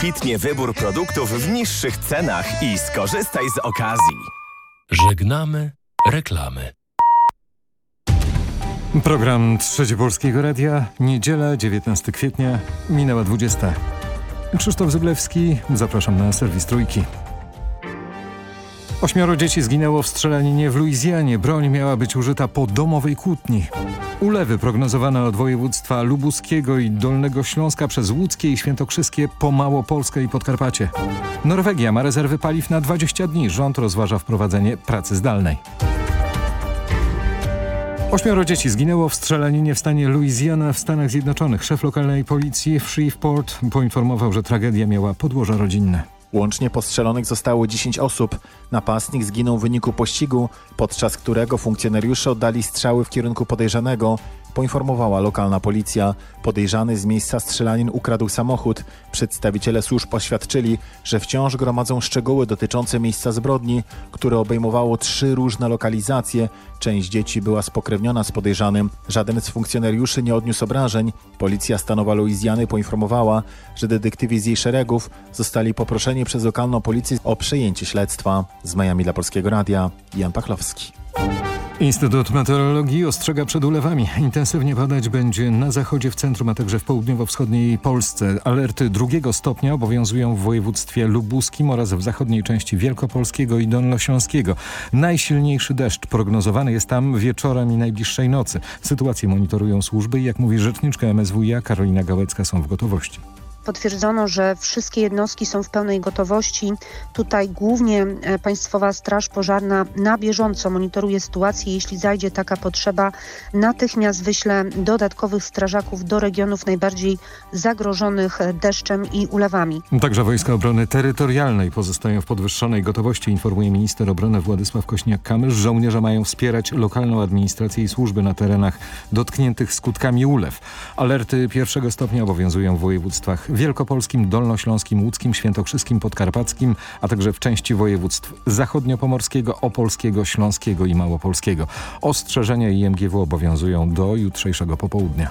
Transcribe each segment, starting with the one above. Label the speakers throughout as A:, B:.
A: Kwitnie wybór produktów w niższych cenach i skorzystaj z okazji.
B: Żegnamy reklamy.
C: Program Trzecie Polskiego Radia, niedziela 19 kwietnia, minęła 20. Krzysztof Zyblewski, zapraszam na serwis Trójki. Ośmioro dzieci zginęło w strzelaninie w Luizjanie. Broń miała być użyta po domowej kłótni. Ulewy prognozowane od województwa lubuskiego i Dolnego Śląska przez Łódzkie i Świętokrzyskie po Małopolskę i Podkarpacie. Norwegia ma rezerwy paliw na 20 dni. Rząd rozważa wprowadzenie pracy zdalnej. Ośmioro dzieci zginęło w strzelaninie w stanie Louisiana w Stanach Zjednoczonych. Szef lokalnej policji w Shreveport poinformował, że tragedia miała podłoże rodzinne.
D: Łącznie postrzelonych zostało 10 osób. Napastnik zginął w wyniku pościgu, podczas którego funkcjonariusze oddali strzały w kierunku podejrzanego. Poinformowała lokalna policja. Podejrzany z miejsca strzelanin ukradł samochód. Przedstawiciele służb oświadczyli, że wciąż gromadzą szczegóły dotyczące miejsca zbrodni, które obejmowało trzy różne lokalizacje. Część dzieci była spokrewniona z podejrzanym. Żaden z funkcjonariuszy nie odniósł obrażeń. Policja stanowa Luizjany poinformowała, że detektywi z jej szeregów zostali poproszeni przez lokalną policję o przejęcie śledztwa. Z Miami dla Polskiego Radia, Jan Pachlowski.
C: Instytut Meteorologii ostrzega przed ulewami. Intensywnie padać będzie na zachodzie, w centrum, a także w południowo-wschodniej Polsce. Alerty drugiego stopnia obowiązują w województwie lubuskim oraz w zachodniej części Wielkopolskiego i Dolnośląskiego. Najsilniejszy deszcz prognozowany jest tam wieczorem i najbliższej nocy. Sytuację monitorują służby i jak mówi rzeczniczka MSWiA Karolina Gałecka są w gotowości
E: potwierdzono, że wszystkie jednostki są w pełnej gotowości. Tutaj głównie e, Państwowa Straż Pożarna na bieżąco monitoruje sytuację. Jeśli zajdzie taka potrzeba, natychmiast wyśle dodatkowych strażaków do regionów najbardziej zagrożonych deszczem i ulewami.
C: Także Wojska Obrony Terytorialnej pozostają w podwyższonej gotowości, informuje minister obrony Władysław Kośniak-Kamysz. Żołnierze mają wspierać lokalną administrację i służby na terenach dotkniętych skutkami ulew. Alerty pierwszego stopnia obowiązują w województwach wielkopolskim, dolnośląskim, łódzkim, świętokrzyskim, podkarpackim, a także w części województw zachodniopomorskiego, opolskiego, śląskiego i małopolskiego. Ostrzeżenia IMGW obowiązują do jutrzejszego popołudnia.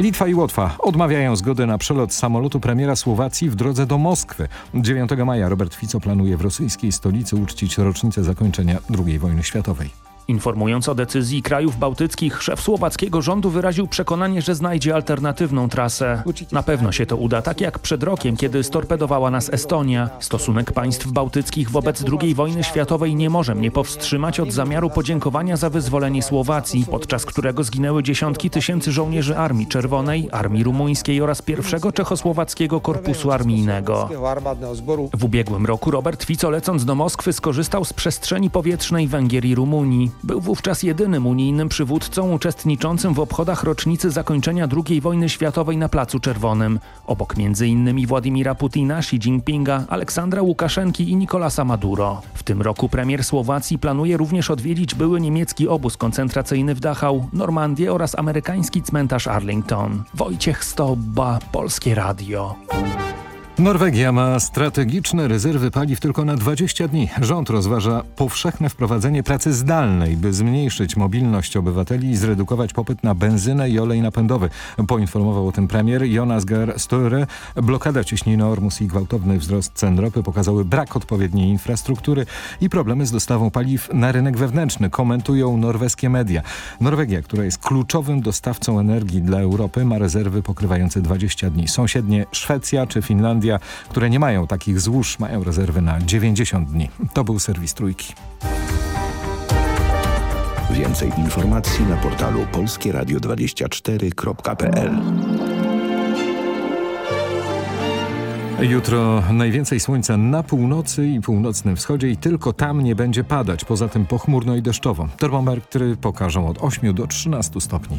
C: Litwa i Łotwa odmawiają zgody na przelot samolotu premiera Słowacji w drodze do Moskwy. 9 maja Robert Fico planuje w rosyjskiej stolicy uczcić rocznicę zakończenia II wojny światowej.
F: Informując o decyzji krajów bałtyckich, szef słowackiego rządu wyraził przekonanie, że znajdzie alternatywną trasę. Na pewno się to uda, tak jak przed rokiem, kiedy storpedowała nas Estonia. Stosunek państw bałtyckich wobec II wojny światowej nie może mnie powstrzymać od zamiaru podziękowania za wyzwolenie Słowacji, podczas którego zginęły dziesiątki tysięcy żołnierzy Armii Czerwonej, Armii Rumuńskiej oraz pierwszego czechosłowackiego korpusu armijnego. W ubiegłym roku Robert Fico lecąc do Moskwy skorzystał z przestrzeni powietrznej Węgier i Rumunii. Był wówczas jedynym unijnym przywódcą uczestniczącym w obchodach rocznicy zakończenia II wojny światowej na Placu Czerwonym. Obok m.in. Władimira Putina, Xi Jinpinga, Aleksandra Łukaszenki i Nicolasa Maduro. W tym roku premier Słowacji planuje również odwiedzić były niemiecki obóz koncentracyjny w Dachau, Normandię oraz amerykański cmentarz Arlington. Wojciech Stobba, Polskie Radio.
C: Norwegia ma strategiczne rezerwy paliw tylko na 20 dni. Rząd rozważa powszechne wprowadzenie pracy zdalnej, by zmniejszyć mobilność obywateli i zredukować popyt na benzynę i olej napędowy. Poinformował o tym premier Jonas Gahr Støre. Blokada ciśniny Ormus i gwałtowny wzrost cen ropy pokazały brak odpowiedniej infrastruktury i problemy z dostawą paliw na rynek wewnętrzny, komentują norweskie media. Norwegia, która jest kluczowym dostawcą energii dla Europy, ma rezerwy pokrywające 20 dni. Sąsiednie Szwecja czy Finlandia które nie mają takich złóż, mają rezerwy na 90 dni. To był serwis Trójki.
G: Więcej informacji na portalu polskieradio24.pl
C: Jutro najwięcej słońca na północy i północnym wschodzie i tylko tam nie będzie padać. Poza tym pochmurno i deszczowo. Termometry pokażą od 8 do 13 stopni.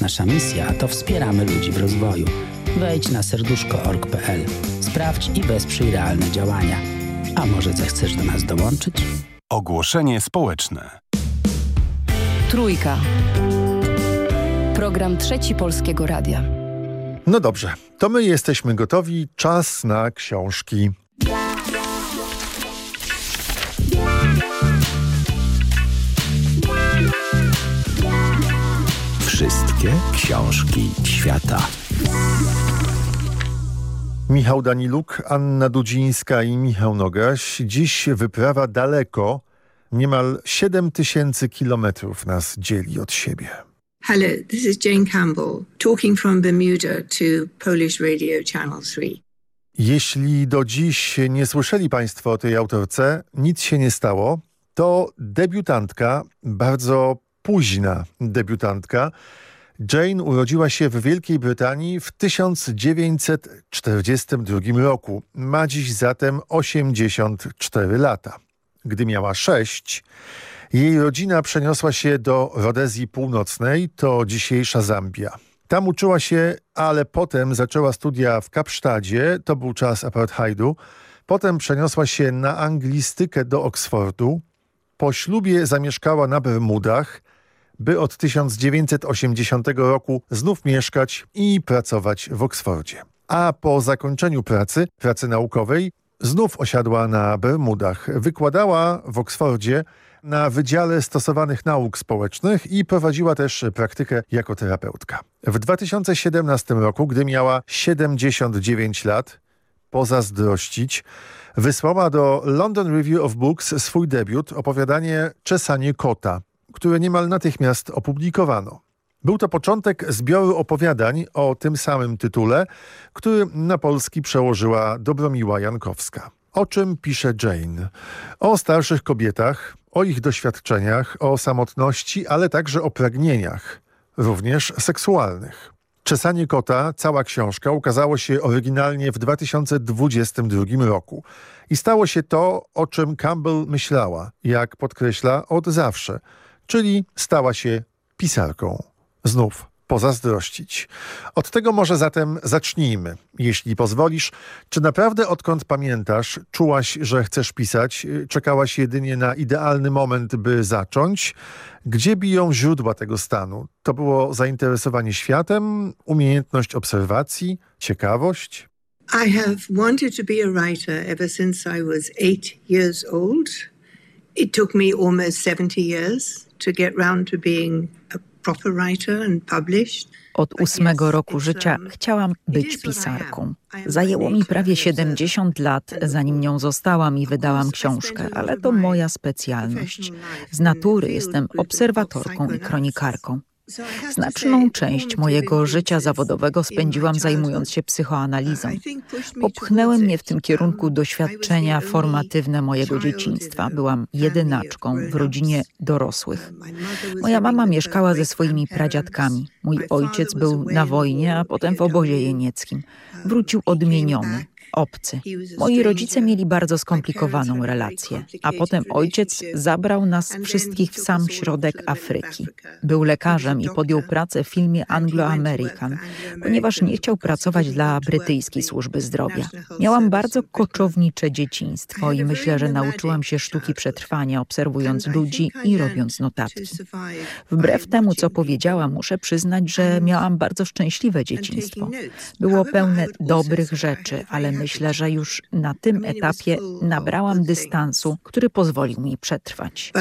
H: Nasza misja to wspieramy ludzi w rozwoju.
I: Wejdź na serduszko.org.pl. Sprawdź i wesprzyj realne działania. A może zechcesz do nas dołączyć?
H: Ogłoszenie społeczne.
J: Trójka. Program Trzeci Polskiego Radia.
K: No dobrze, to my jesteśmy gotowi. Czas na książki.
G: Wszystkie książki świata.
K: Michał Daniluk, Anna Dudzińska i Michał Nogaś. Dziś wyprawa daleko. Niemal 7 tysięcy kilometrów nas dzieli od siebie.
L: Hello, this is Jane Campbell, talking from Bermuda to Polish Radio Channel 3.
K: Jeśli do dziś nie słyszeli Państwo o tej autorce, nic się nie stało. To debiutantka, bardzo późna debiutantka. Jane urodziła się w Wielkiej Brytanii w 1942 roku. Ma dziś zatem 84 lata. Gdy miała 6, jej rodzina przeniosła się do Rodezji Północnej, to dzisiejsza Zambia. Tam uczyła się, ale potem zaczęła studia w Kapsztadzie, to był czas apartheidu. Potem przeniosła się na anglistykę do Oksfordu. Po ślubie zamieszkała na Bermudach, by od 1980 roku znów mieszkać i pracować w Oksfordzie. A po zakończeniu pracy, pracy naukowej, znów osiadła na Bermudach. Wykładała w Oksfordzie na Wydziale Stosowanych Nauk Społecznych i prowadziła też praktykę jako terapeutka. W 2017 roku, gdy miała 79 lat, pozazdrościć, wysłała do London Review of Books swój debiut, opowiadanie Czesanie kota, które niemal natychmiast opublikowano. Był to początek zbioru opowiadań o tym samym tytule, który na polski przełożyła Dobromiła Jankowska. O czym pisze Jane? O starszych kobietach, o ich doświadczeniach, o samotności, ale także o pragnieniach, również seksualnych. Czesanie kota, cała książka, ukazało się oryginalnie w 2022 roku. I stało się to, o czym Campbell myślała, jak podkreśla, od zawsze, czyli stała się pisarką. Znów pozazdrościć. Od tego może zatem zacznijmy. Jeśli pozwolisz, czy naprawdę odkąd pamiętasz, czułaś, że chcesz pisać, czekałaś jedynie na idealny moment, by zacząć? Gdzie biją źródła tego stanu? To było zainteresowanie światem, umiejętność obserwacji, ciekawość?
L: I have wanted to be a writer ever since I was eight years old. It took me almost 70 years to get round to being a
M: od ósmego roku życia chciałam być pisarką. Zajęło mi prawie 70 lat, zanim nią zostałam i wydałam książkę, ale to moja specjalność. Z natury jestem obserwatorką i kronikarką. Znaczną część mojego życia zawodowego spędziłam zajmując się psychoanalizą. Popchnęły mnie w tym kierunku doświadczenia formatywne mojego dzieciństwa. Byłam jedynaczką w rodzinie dorosłych. Moja mama mieszkała ze swoimi pradziadkami. Mój ojciec był na wojnie, a potem w obozie jenieckim. Wrócił odmieniony obcy. Moi rodzice mieli bardzo skomplikowaną relację, a potem ojciec zabrał nas wszystkich w sam środek Afryki. Był lekarzem i podjął pracę w filmie Anglo-American, ponieważ nie chciał pracować dla brytyjskiej służby zdrowia. Miałam bardzo koczownicze dzieciństwo i myślę, że nauczyłam się sztuki przetrwania, obserwując ludzi i robiąc notatki. Wbrew temu, co powiedziałam, muszę przyznać, że miałam bardzo szczęśliwe dzieciństwo. Było pełne dobrych rzeczy, ale myślę, że już na tym etapie nabrałam dystansu, który pozwolił mi przetrwać.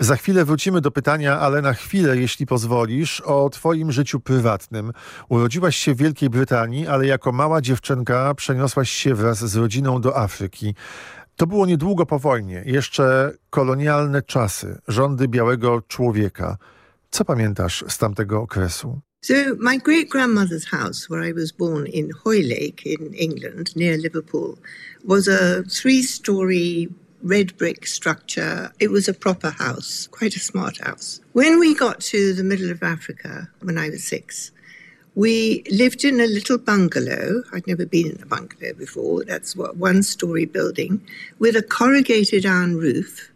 K: Za chwilę wrócimy do pytania, ale na chwilę, jeśli pozwolisz, o twoim życiu prywatnym. Urodziłaś się w Wielkiej Brytanii, ale jako mała dziewczynka przeniosłaś się wraz z rodziną do Afryki. To było niedługo po wojnie, jeszcze kolonialne czasy, rządy białego człowieka. Co pamiętasz z tamtego okresu?
L: So my great grandmother's house, where I was born in Hoylake in England, near Liverpool, was a three-story red brick structure. It was a proper house, quite a smart house. When we got to the middle of Africa, when I was six, we lived in a little bungalow. I'd never been in a bungalow before. That's what one story building with a corrugated iron roof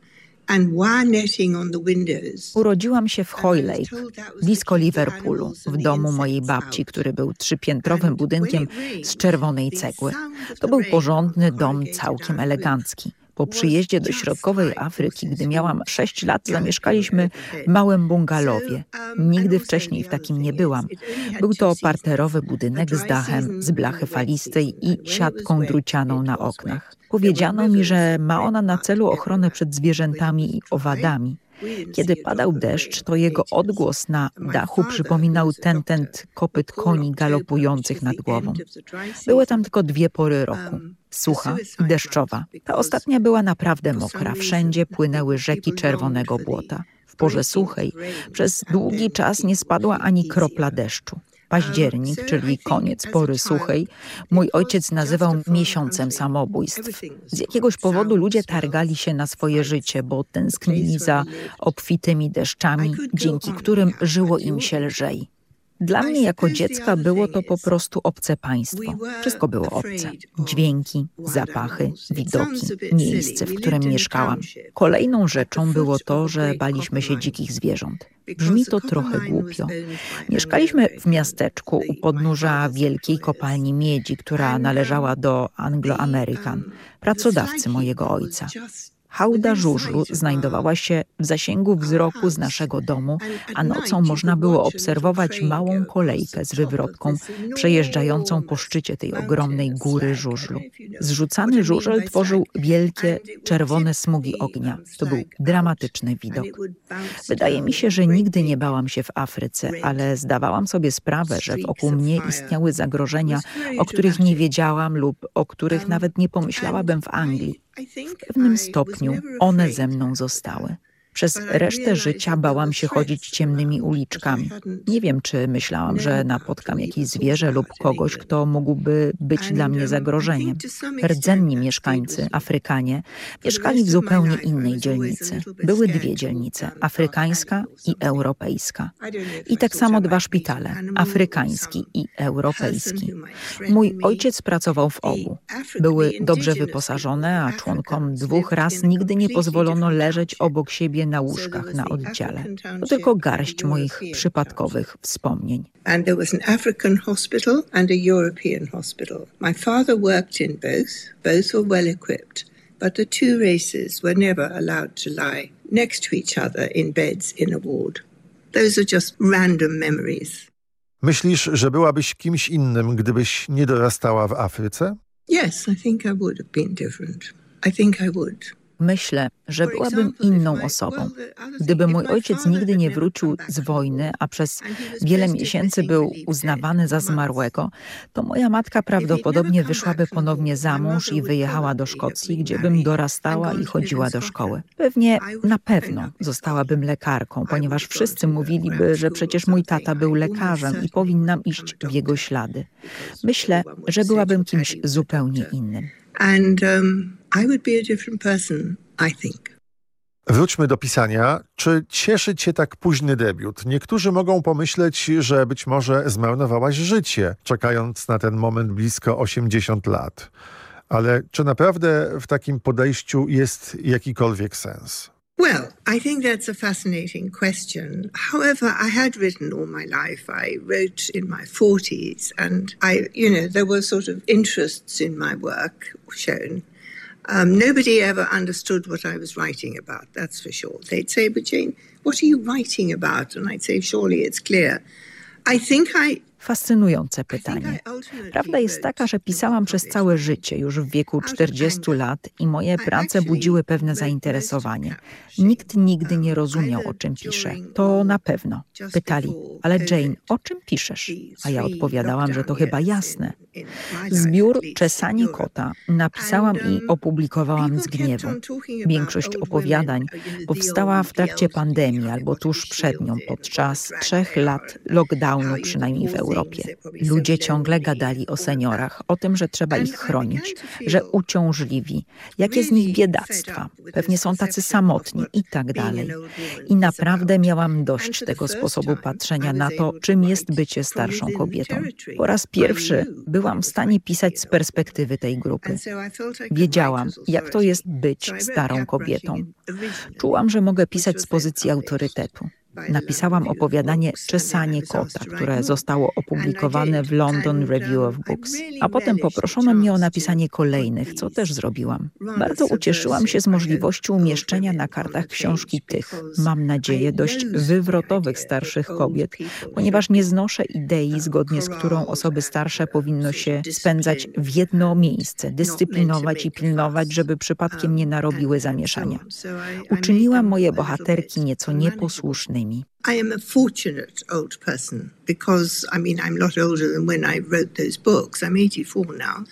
M: Urodziłam się w Hoylake, blisko Liverpoolu, w domu mojej babci, który był trzypiętrowym budynkiem z czerwonej cegły. To był porządny dom, całkiem elegancki. Po przyjeździe do środkowej Afryki, gdy miałam 6 lat, zamieszkaliśmy w małym bungalowie. Nigdy wcześniej w takim nie byłam. Był to parterowy budynek z dachem z blachy falistej i siatką drucianą na oknach. Powiedziano mi, że ma ona na celu ochronę przed zwierzętami i owadami. Kiedy padał deszcz, to jego odgłos na dachu przypominał tentent kopyt koni galopujących nad głową. Były tam tylko dwie pory roku. Sucha i deszczowa. Ta ostatnia była naprawdę mokra. Wszędzie płynęły rzeki czerwonego błota. W porze suchej przez długi czas nie spadła ani kropla deszczu październik, czyli koniec pory suchej, mój ojciec nazywał miesiącem samobójstw. Z jakiegoś powodu ludzie targali się na swoje życie, bo tęsknili za obfitymi deszczami, dzięki którym żyło im się lżej. Dla mnie jako dziecka było to po prostu obce państwo. Wszystko było obce. Dźwięki, zapachy, widoki, miejsce, w którym mieszkałam. Kolejną rzeczą było to, że baliśmy się dzikich zwierząt. Brzmi to trochę głupio. Mieszkaliśmy w miasteczku u podnóża wielkiej kopalni miedzi, która należała do Anglo-American, pracodawcy mojego ojca. Hałda żużlu znajdowała się w zasięgu wzroku z naszego domu, a nocą można było obserwować małą kolejkę z wywrotką przejeżdżającą po szczycie tej ogromnej góry żużlu. Zrzucany żużel tworzył wielkie, czerwone smugi ognia. To był dramatyczny widok. Wydaje mi się, że nigdy nie bałam się w Afryce, ale zdawałam sobie sprawę, że wokół mnie istniały zagrożenia, o których nie wiedziałam lub o których nawet nie pomyślałabym w Anglii. W pewnym stopniu one ze mną zostały. Przez resztę życia bałam się chodzić ciemnymi uliczkami. Nie wiem, czy myślałam, że napotkam jakieś zwierzę lub kogoś, kto mógłby być dla mnie zagrożeniem. Rdzenni mieszkańcy, Afrykanie, mieszkali w zupełnie innej dzielnicy. Były dwie dzielnice, afrykańska i europejska. I tak samo dwa szpitale, afrykański i europejski. Mój ojciec pracował w obu. Były dobrze wyposażone, a członkom dwóch ras nigdy nie pozwolono leżeć obok siebie na łóżkach na oddziale. To tylko garść moich przypadkowych wspomnień.
L: And there was an African hospital and a European hospital. My father worked in both. Both were well equipped. But the two races were never allowed to lie next to each other in beds in a ward. Those are just random memories.
K: Myślisz, że byłabyś kimś innym, gdybyś nie dorastała w Afryce?
L: Yes, I think I would have been different. I think I would.
M: Myślę, że byłabym inną osobą. Gdyby mój ojciec nigdy nie wrócił z wojny, a przez wiele miesięcy był uznawany za zmarłego, to moja matka prawdopodobnie wyszłaby ponownie za mąż i wyjechała do Szkocji, gdzie bym dorastała i chodziła do szkoły. Pewnie, na pewno zostałabym lekarką, ponieważ wszyscy mówiliby, że przecież mój tata był lekarzem i powinnam iść w jego ślady. Myślę, że byłabym kimś zupełnie innym.
L: Um, I would be a different person, I think.
K: Wróćmy do pisania. Czy cieszy cię tak późny debiut? Niektórzy mogą pomyśleć, że być może zmarnowałaś życie, czekając na ten moment blisko 80 lat. Ale czy naprawdę w takim podejściu jest jakikolwiek sens?
L: Well, I think that's a fascinating question. However, I had written all my life. I wrote in my 40s, and I, you know, there were sort of interests in my work shown. Um, nobody ever understood what I was writing about, that's for sure. They'd say, But Jane, what are you writing about? And I'd say, Surely it's clear. I think I
M: Fascynujące pytanie. Prawda jest taka, że pisałam przez całe życie, już w wieku 40 lat i moje prace budziły pewne zainteresowanie. Nikt nigdy nie rozumiał, o czym piszę. To na pewno. Pytali, ale Jane, o czym piszesz? A ja odpowiadałam, że to chyba jasne. Zbiór Czesanie Kota napisałam i opublikowałam z gniewu. Większość opowiadań powstała w trakcie pandemii albo tuż przed nią, podczas trzech lat lockdownu, przynajmniej w Europie. Ludzie ciągle gadali o seniorach, o tym, że trzeba ich chronić, że uciążliwi, jakie z nich biedactwa, pewnie są tacy samotni i tak dalej. I naprawdę miałam dość tego sposobu patrzenia na to, czym jest bycie starszą kobietą. Po raz pierwszy byłam byłam w stanie pisać z perspektywy tej grupy. Wiedziałam, jak to jest być starą kobietą. Czułam, że mogę pisać z pozycji autorytetu. Napisałam opowiadanie Czesanie kota, które zostało opublikowane w London Review of Books, a potem poproszono mnie o napisanie kolejnych, co też zrobiłam. Bardzo ucieszyłam się z możliwości umieszczenia na kartach książki tych, mam nadzieję, dość wywrotowych starszych kobiet, ponieważ nie znoszę idei, zgodnie z którą osoby starsze powinno się spędzać w jedno miejsce, dyscyplinować i pilnować, żeby przypadkiem nie narobiły zamieszania. Uczyniłam moje bohaterki nieco
L: I am a fortunate old person because, I mean, I'm not older than when I wrote those books. I'm 84 now.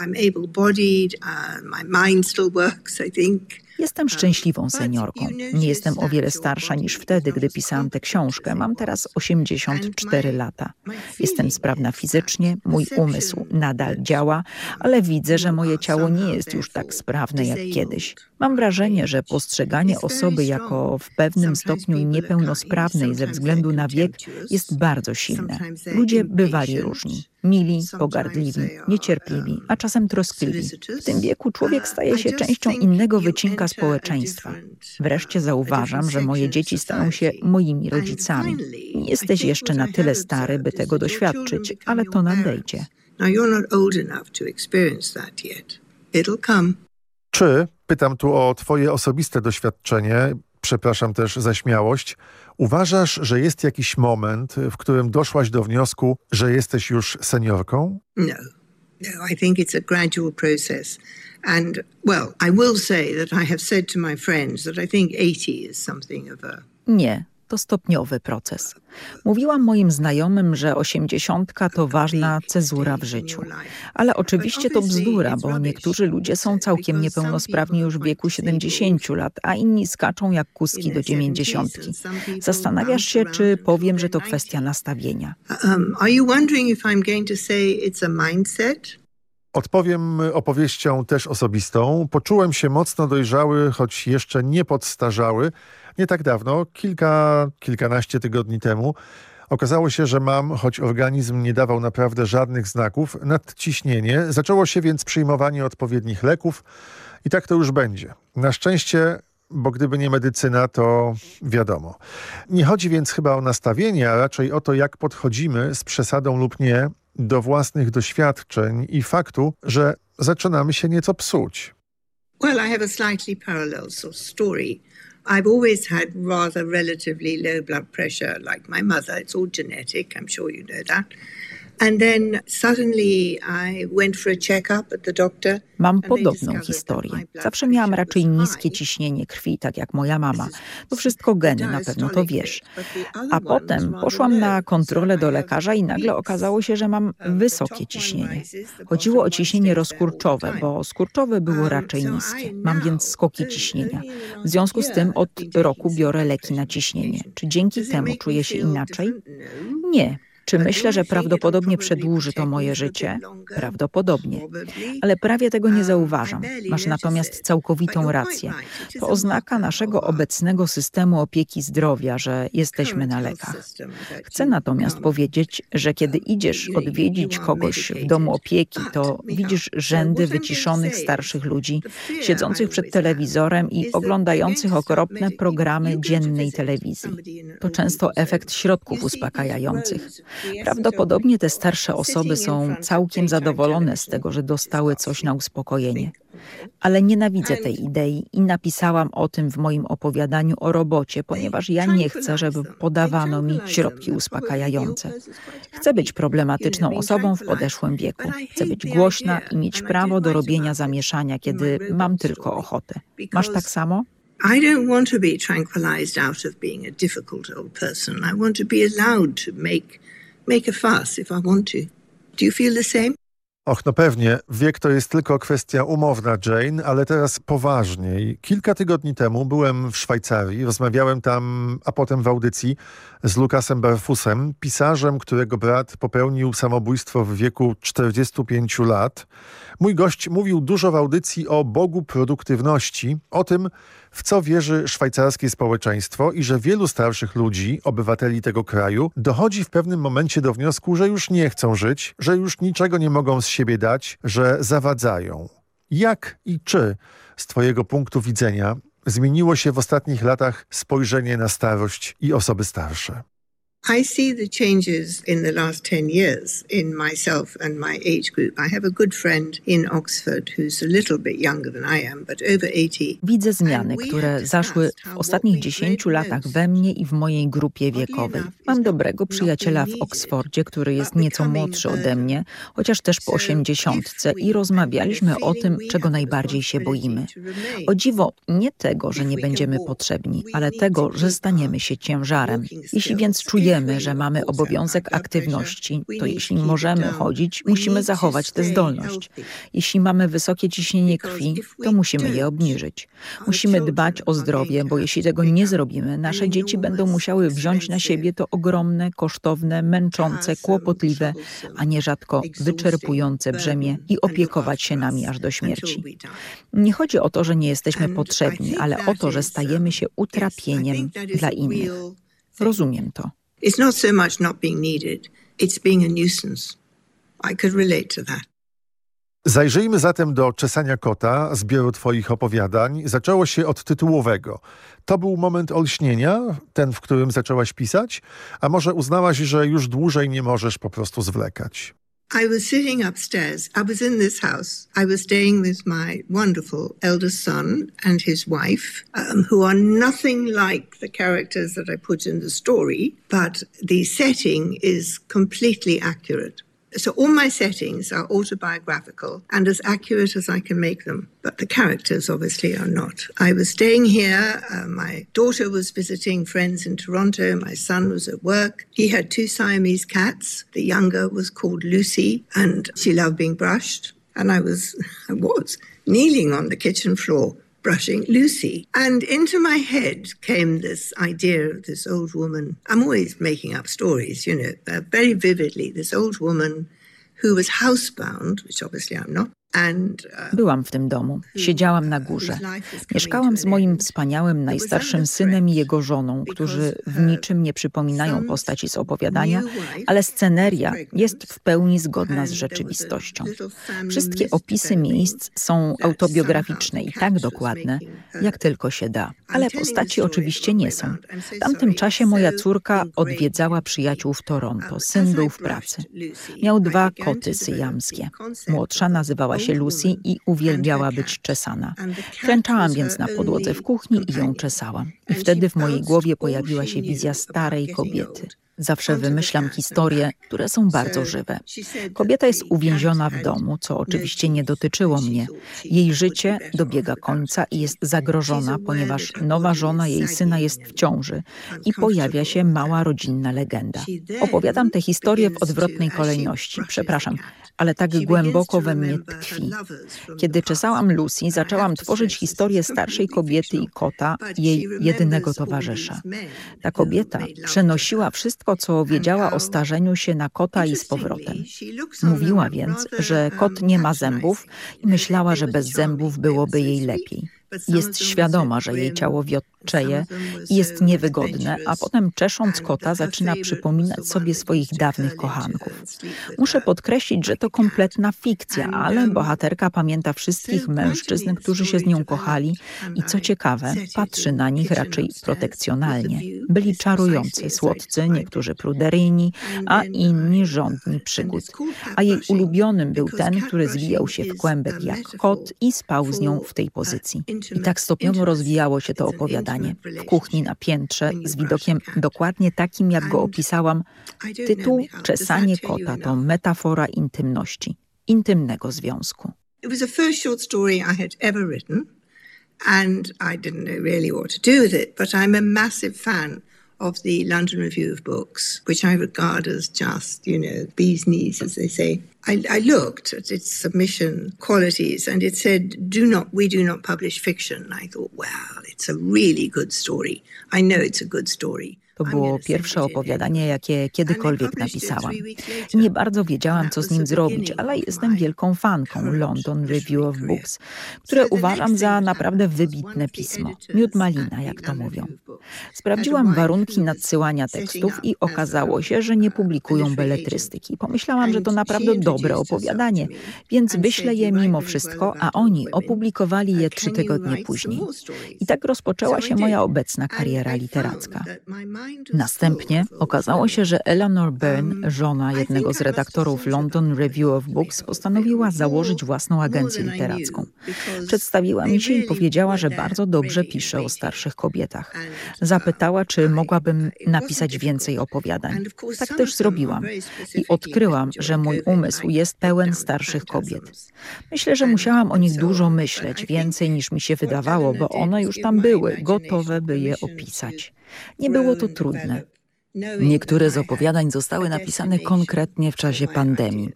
L: I'm able bodied, uh, my mind still works, I think.
M: Jestem szczęśliwą seniorką. Nie jestem o wiele starsza niż wtedy, gdy pisałam tę książkę. Mam teraz 84 lata. Jestem sprawna fizycznie, mój umysł nadal działa, ale widzę, że moje ciało nie jest już tak sprawne jak kiedyś. Mam wrażenie, że postrzeganie osoby jako w pewnym stopniu niepełnosprawnej ze względu na wiek jest bardzo silne. Ludzie bywali różni. Mili, pogardliwi, niecierpliwi, a czasem troskliwi. W tym wieku człowiek staje się częścią innego wycinka społeczeństwa. Wreszcie zauważam, że moje dzieci stają się moimi rodzicami. Nie jesteś jeszcze na tyle stary, by tego doświadczyć, ale to nadejdzie.
K: Czy, pytam tu o twoje osobiste doświadczenie, przepraszam też za śmiałość, uważasz, że jest jakiś moment, w którym doszłaś do wniosku, że jesteś już seniorką?
L: No. No, I think it's a gradual process. And, well, I will say that I have said to my friends that I think 80 is something of a...
M: Nie, to stopniowy proces. Mówiłam moim znajomym, że osiemdziesiątka to ważna cezura w życiu. Ale oczywiście to bzdura, bo niektórzy ludzie są całkiem niepełnosprawni już w wieku 70 lat, a inni skaczą jak kuski do dziewięćdziesiątki. Zastanawiasz się, czy powiem, że to kwestia nastawienia.
L: Um, are you wondering if I'm going to say it's a mindset?
K: Odpowiem opowieścią też osobistą. Poczułem się mocno dojrzały, choć jeszcze nie podstarzały. Nie tak dawno, kilka, kilkanaście tygodni temu, okazało się, że mam, choć organizm nie dawał naprawdę żadnych znaków, nadciśnienie. Zaczęło się więc przyjmowanie odpowiednich leków i tak to już będzie. Na szczęście bo gdyby nie medycyna, to wiadomo. Nie chodzi więc chyba o nastawienie, a raczej o to, jak podchodzimy z przesadą lub nie do własnych doświadczeń i faktu, że zaczynamy się nieco psuć.
L: Well, I have a slightly parallel sort of story. I've always had rather relatively low blood pressure, like my mother. It's all genetic. I'm sure you know that.
M: Mam podobną historię. Zawsze miałam raczej niskie ciśnienie krwi, tak jak moja mama. To wszystko geny, na pewno to wiesz. A potem poszłam na kontrolę do lekarza i nagle okazało się, że mam wysokie ciśnienie. Chodziło o ciśnienie rozkurczowe, bo skurczowe było raczej niskie. Mam więc skoki ciśnienia. W związku z tym od roku biorę leki na ciśnienie. Czy dzięki temu czuję się inaczej? Nie. Czy myślę, że prawdopodobnie przedłuży to moje życie? Prawdopodobnie. Ale prawie tego nie zauważam. Masz natomiast całkowitą rację. To oznaka naszego obecnego systemu opieki zdrowia, że jesteśmy na lekach. Chcę natomiast powiedzieć, że kiedy idziesz odwiedzić kogoś w domu opieki, to widzisz rzędy wyciszonych starszych ludzi, siedzących przed telewizorem i oglądających okropne programy dziennej telewizji. To często efekt środków uspokajających. Prawdopodobnie te starsze osoby są całkiem zadowolone z tego, że dostały coś na uspokojenie. Ale nienawidzę tej idei i napisałam o tym w moim opowiadaniu o robocie, ponieważ ja nie chcę, żeby podawano mi środki uspokajające. Chcę być problematyczną osobą w podeszłym wieku. Chcę być głośna i mieć prawo do robienia zamieszania, kiedy mam tylko ochotę. Masz tak samo?
L: I don't want to be tranquilized out of being a difficult old person. I want to be allowed to make make a fuss if I want to. Do you feel the same?
K: Och, no pewnie. Wiek to jest tylko kwestia umowna, Jane, ale teraz poważniej. Kilka tygodni temu byłem w Szwajcarii, rozmawiałem tam, a potem w audycji z Lukasem Barfusem, pisarzem, którego brat popełnił samobójstwo w wieku 45 lat. Mój gość mówił dużo w audycji o Bogu produktywności, o tym, w co wierzy szwajcarskie społeczeństwo i że wielu starszych ludzi, obywateli tego kraju, dochodzi w pewnym momencie do wniosku, że już nie chcą żyć, że już niczego nie mogą z siebie dać, że zawadzają. Jak i czy z Twojego punktu widzenia zmieniło się w ostatnich latach spojrzenie na starość i osoby starsze?
L: I see the changes in the last 10 years in myself and my age group. I have a good friend in Oxford who's a little bit younger than I am, but over 80.
M: Widzę zmiany, które zaszły w ostatnich 10 latach we mnie i w mojej grupie wiekowej. Mam dobrego przyjaciela w Oksfordzie, który jest nieco młodszy ode mnie, chociaż też po 80 i rozmawialiśmy o tym, czego najbardziej się boimy. O dziwo, nie tego, że nie będziemy potrzebni, ale tego, że staniemy się ciężarem. Jeśli więc czujemy wiemy, że mamy obowiązek aktywności, to jeśli możemy chodzić, musimy zachować tę zdolność. Jeśli mamy wysokie ciśnienie krwi, to musimy je obniżyć. Musimy dbać o zdrowie, bo jeśli tego nie zrobimy, nasze dzieci będą musiały wziąć na siebie to ogromne, kosztowne, męczące, kłopotliwe, a nierzadko wyczerpujące brzemię i opiekować się nami aż do śmierci. Nie chodzi o to, że nie jesteśmy potrzebni, ale o to, że stajemy się utrapieniem dla innych. Rozumiem to.
L: It's not so much not being needed, it's being a nuisance. I could relate to that.
K: Zajrzyjmy zatem do Czesania Kota, zbioru Twoich opowiadań. Zaczęło się od tytułowego. To był moment olśnienia, ten, w którym zaczęłaś pisać? A może uznałaś, że już dłużej nie możesz po prostu zwlekać?
L: I was sitting upstairs. I was in this house. I was staying with my wonderful eldest son and his wife, um, who are nothing like the characters that I put in the story, but the setting is completely accurate. So all my settings are autobiographical and as accurate as I can make them. But the characters obviously are not. I was staying here. Uh, my daughter was visiting friends in Toronto. My son was at work. He had two Siamese cats. The younger was called Lucy and she loved being brushed. And I was, I was kneeling on the kitchen floor brushing Lucy. And into my head came this idea of this old woman. I'm always making up stories, you know, uh, very vividly. This old woman who was housebound, which obviously I'm not,
M: Byłam w tym domu. Siedziałam na górze. Mieszkałam z moim wspaniałym najstarszym synem i jego żoną, którzy w niczym nie przypominają postaci z opowiadania, ale sceneria jest w pełni zgodna z rzeczywistością. Wszystkie opisy miejsc są autobiograficzne i tak dokładne, jak tylko się da. Ale postaci oczywiście nie są. W tamtym czasie moja córka odwiedzała przyjaciół w Toronto. Syn był w pracy. Miał dwa koty syjamskie. Młodsza nazywała się Lucy i uwielbiała być czesana. Klęczałam więc na podłodze w kuchni i ją czesałam. I wtedy w mojej głowie pojawiła się wizja starej kobiety. Zawsze wymyślam historie, które są bardzo żywe. Kobieta jest uwięziona w domu, co oczywiście nie dotyczyło mnie. Jej życie dobiega końca i jest zagrożona, ponieważ nowa żona jej syna jest w ciąży i pojawia się mała rodzinna legenda. Opowiadam tę historię w odwrotnej kolejności. Przepraszam, ale tak głęboko we mnie tkwi. Kiedy czesałam Lucy, zaczęłam tworzyć historię starszej kobiety i kota, jej jedynego towarzysza. Ta kobieta przenosiła wszystko, co wiedziała o starzeniu się na kota i z powrotem. Mówiła więc, że kot nie ma zębów i myślała, że bez zębów byłoby jej lepiej. Jest świadoma, że jej ciało wiotczeje i jest niewygodne, a potem czesząc kota zaczyna przypominać sobie swoich dawnych kochanków. Muszę podkreślić, że to kompletna fikcja, ale bohaterka pamięta wszystkich mężczyzn, którzy się z nią kochali i co ciekawe, patrzy na nich raczej protekcjonalnie. Byli czarujący, słodcy, niektórzy pruderyjni, a inni żądni przygód. A jej ulubionym był ten, który zwijał się w kłębek jak kot i spał z nią w tej pozycji. I tak stopniowo rozwijało się to opowiadanie. W kuchni na piętrze, z widokiem dokładnie takim, jak go opisałam. Tytuł Czesanie kota to metafora intymności, intymnego związku. It was the first short story I had ever written and I didn't know really what to do with it, but I'm a massive fan of the London Review of Books, which I regard as just, you know, bee's knees, as they say. I, I, looked at its submission qualities and it said, do not, we do not publish fiction. I thought, wow, it's a really good story. I know it's a good story. To było pierwsze opowiadanie, jakie kiedykolwiek napisałam. Nie bardzo wiedziałam, co z nim zrobić, ale jestem wielką fanką London Review of Books, które uważam za naprawdę wybitne pismo. Miód malina, jak to mówią. Sprawdziłam warunki nadsyłania tekstów i okazało się, że nie publikują beletrystyki. Pomyślałam, że to naprawdę dobre opowiadanie, więc wyślę je mimo wszystko, a oni opublikowali je trzy tygodnie później. I tak rozpoczęła się moja obecna kariera literacka. Następnie okazało się, że Eleanor Byrne, żona jednego z redaktorów London Review of Books, postanowiła założyć własną agencję literacką. Przedstawiła mi się i powiedziała, że bardzo dobrze pisze o starszych kobietach. Zapytała, czy mogłabym napisać więcej opowiadań. Tak też zrobiłam. I odkryłam, że mój umysł jest pełen starszych kobiet. Myślę, że musiałam o nich dużo myśleć, więcej niż mi się wydawało, bo one już tam były, gotowe, by je opisać. Nie było to trudne. Niektóre z opowiadań zostały napisane konkretnie w czasie pandemii,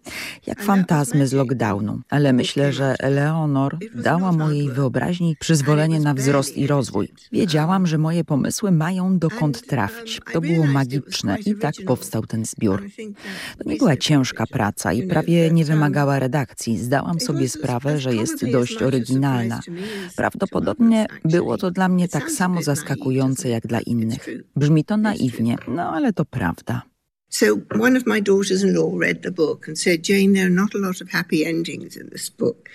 M: jak fantazmy z lockdownu, ale myślę, że Eleonor dała mojej wyobraźni przyzwolenie na wzrost i rozwój. Wiedziałam, że moje pomysły mają dokąd trafić. To było magiczne i tak powstał ten zbiór. To nie była ciężka praca i prawie nie wymagała redakcji. Zdałam sobie sprawę, że jest dość oryginalna. Prawdopodobnie było to dla mnie tak samo zaskakujące jak dla innych. Brzmi to naiwnie, no ale to prawda.
L: So one of my daughters-in-law read the book and said, Jane, there are not a lot of happy endings in this book.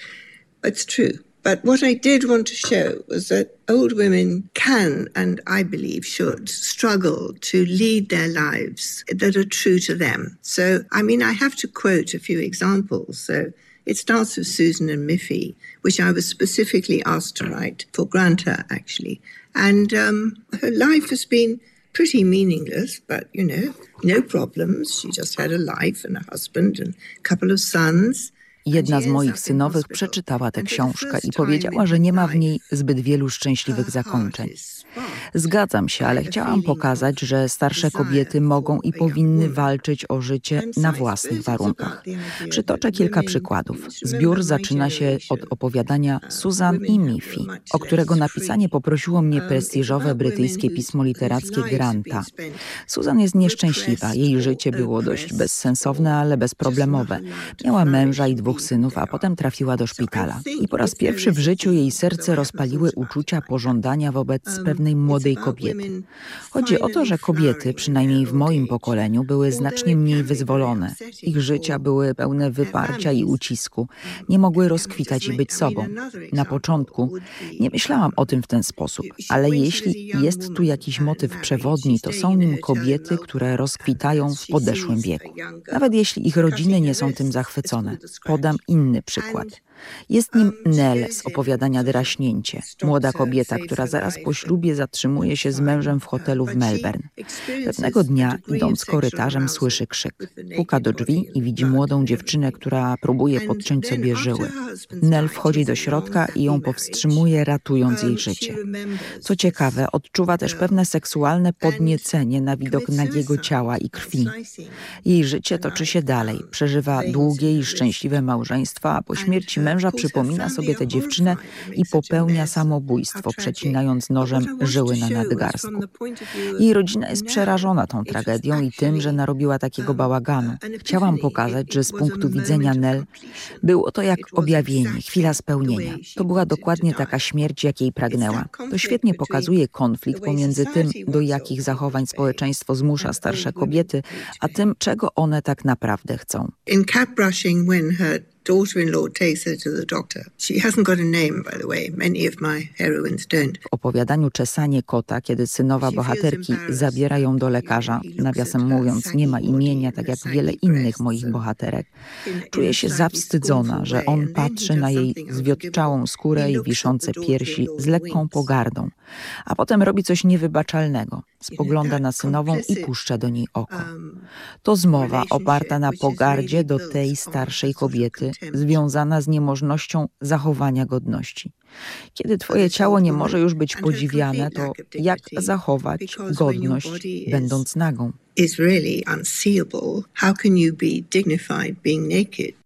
L: It's true. But what I did want to show was that old women can, and I believe should, struggle to lead their lives that are true to them. So, I mean, I have to quote a few examples. So, it starts with Susan and Miffy, which I was specifically asked to write for Granta, actually. And um, her life has been pretty meaningless, but you know, no problems. She just had a life and a husband and a couple of sons.
M: Jedna z moich synowych przeczytała tę książkę i powiedziała, że nie ma w niej zbyt wielu szczęśliwych zakończeń. Zgadzam się, ale chciałam pokazać, że starsze kobiety mogą i powinny walczyć o życie na własnych warunkach. Przytoczę kilka przykładów. Zbiór zaczyna się od opowiadania Susan i Miffy, o którego napisanie poprosiło mnie prestiżowe brytyjskie pismo literackie Granta. Susan jest nieszczęśliwa. Jej życie było dość bezsensowne, ale bezproblemowe. Miała męża i dwóch synów, a potem trafiła do szpitala. I po raz pierwszy w życiu jej serce rozpaliły uczucia pożądania wobec pewnej młodej kobiety. Chodzi o to, że kobiety, przynajmniej w moim pokoleniu, były znacznie mniej wyzwolone. Ich życia były pełne wyparcia i ucisku. Nie mogły rozkwitać i być sobą. Na początku nie myślałam o tym w ten sposób, ale jeśli jest tu jakiś motyw przewodni, to są nim kobiety, które rozkwitają w podeszłym wieku. Nawet jeśli ich rodziny nie są tym zachwycone. Podam inny przykład. Jest nim Nell z opowiadania Draśnięcie, młoda kobieta, która zaraz po ślubie zatrzymuje się z mężem w hotelu w Melbourne. Pewnego dnia, idąc korytarzem, słyszy krzyk. Puka do drzwi i widzi młodą dziewczynę, która próbuje podciąć sobie żyły. Nell wchodzi do środka i ją powstrzymuje, ratując jej życie. Co ciekawe, odczuwa też pewne seksualne podniecenie na widok nagiego ciała i krwi. Jej życie toczy się dalej, przeżywa długie i szczęśliwe małżeństwo, a po śmierci męża przypomina sobie tę dziewczynę i popełnia samobójstwo, przecinając nożem żyły na nadgarstku. Jej rodzina jest przerażona tą tragedią i tym, że narobiła takiego bałaganu. Chciałam pokazać, że z punktu widzenia Nell było to jak objawienie, chwila spełnienia. To była dokładnie taka śmierć, jakiej pragnęła. To świetnie pokazuje konflikt pomiędzy tym, do jakich zachowań społeczeństwo zmusza starsze kobiety, a tym, czego one tak naprawdę chcą.
L: In cat brushing, when her
M: W opowiadaniu Czesanie kota, kiedy synowa bohaterki zabiera ją do lekarza, nawiasem mówiąc, nie ma imienia, tak jak wiele innych moich bohaterek, czuje się zawstydzona, że on patrzy na jej zwiotczałą skórę i wiszące piersi z lekką pogardą, a potem robi coś niewybaczalnego. Spogląda na synową i puszcza do niej oko. To zmowa oparta na pogardzie do tej starszej kobiety, związana z niemożnością zachowania godności. Kiedy twoje ciało nie może już być podziwiane, to jak zachować godność, będąc nagą?
L: Is really unseeable. How can you be dignified being naked?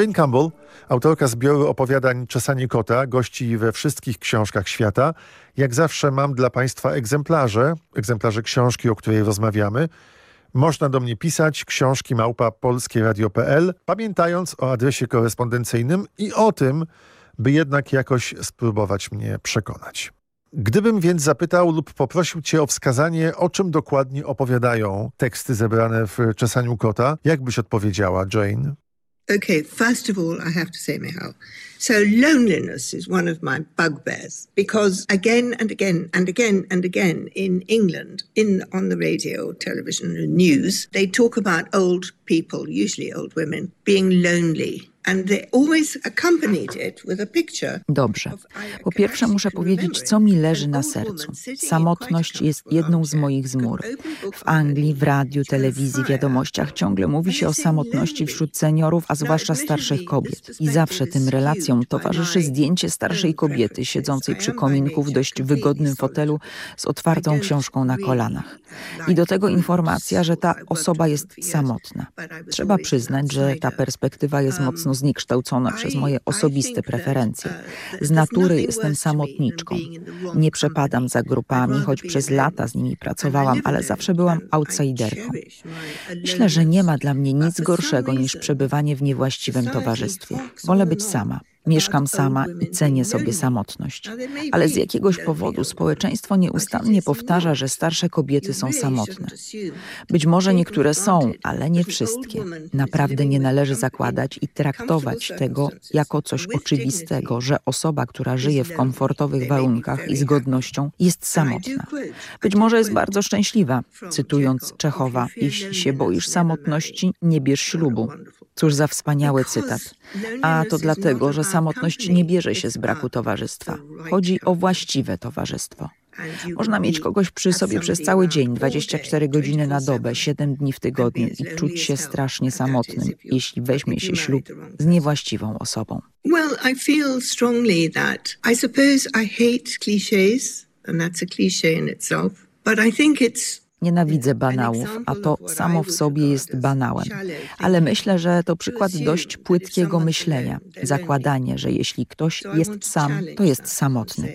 K: Jane Campbell, autorka zbioru opowiadań Czesanie Kota, gości we wszystkich książkach świata. Jak zawsze mam dla Państwa egzemplarze, egzemplarze książki, o której rozmawiamy. Można do mnie pisać książki małpa polskieradio.pl, pamiętając o adresie korespondencyjnym i o tym, by jednak jakoś spróbować mnie przekonać. Gdybym więc zapytał lub poprosił Cię o wskazanie, o czym dokładnie opowiadają teksty zebrane w Czesaniu Kota, jak byś odpowiedziała, Jane?
L: Okay, first of all, I have to say, Michal, so loneliness is one of my bugbears because again and again and again and again in England, in on the radio, television, and news, they talk about old people, usually old women, being lonely
M: Dobrze. Po pierwsze muszę powiedzieć, co mi leży na sercu. Samotność jest jedną z moich zmur. W Anglii, w radiu, telewizji, wiadomościach ciągle mówi się o samotności wśród seniorów, a zwłaszcza starszych kobiet. I zawsze tym relacjom towarzyszy zdjęcie starszej kobiety siedzącej przy kominku w dość wygodnym fotelu z otwartą książką na kolanach. I do tego informacja, że ta osoba jest samotna. Trzeba przyznać, że ta perspektywa jest mocno zniekształcona przez moje osobiste preferencje. Z natury jestem samotniczką. Nie przepadam za grupami, choć przez lata z nimi pracowałam, ale zawsze byłam outsiderką. Myślę, że nie ma dla mnie nic gorszego niż przebywanie w niewłaściwym towarzystwie. Wolę być sama. Mieszkam sama i cenię sobie samotność. Ale z jakiegoś powodu społeczeństwo nieustannie powtarza, że starsze kobiety są samotne. Być może niektóre są, ale nie wszystkie. Naprawdę nie należy zakładać i traktować tego jako coś oczywistego, że osoba, która żyje w komfortowych warunkach i z godnością, jest samotna. Być może jest bardzo szczęśliwa, cytując Czechowa: Jeśli się boisz samotności, nie bierz ślubu. Cóż za wspaniały cytat. A to dlatego, że samotność nie bierze się z braku towarzystwa. Chodzi o właściwe towarzystwo. Można mieć kogoś przy sobie przez cały dzień, 24 godziny na dobę, 7 dni w tygodniu i czuć się strasznie samotnym, jeśli weźmie się ślub z niewłaściwą osobą.
L: Well, I feel strongly that I suppose I hate clichés, and that's a in itself, but I think it's
M: Nienawidzę banałów, a to samo w sobie jest banałem. Ale myślę, że to przykład dość płytkiego myślenia. Zakładanie, że jeśli ktoś jest sam, to jest samotny.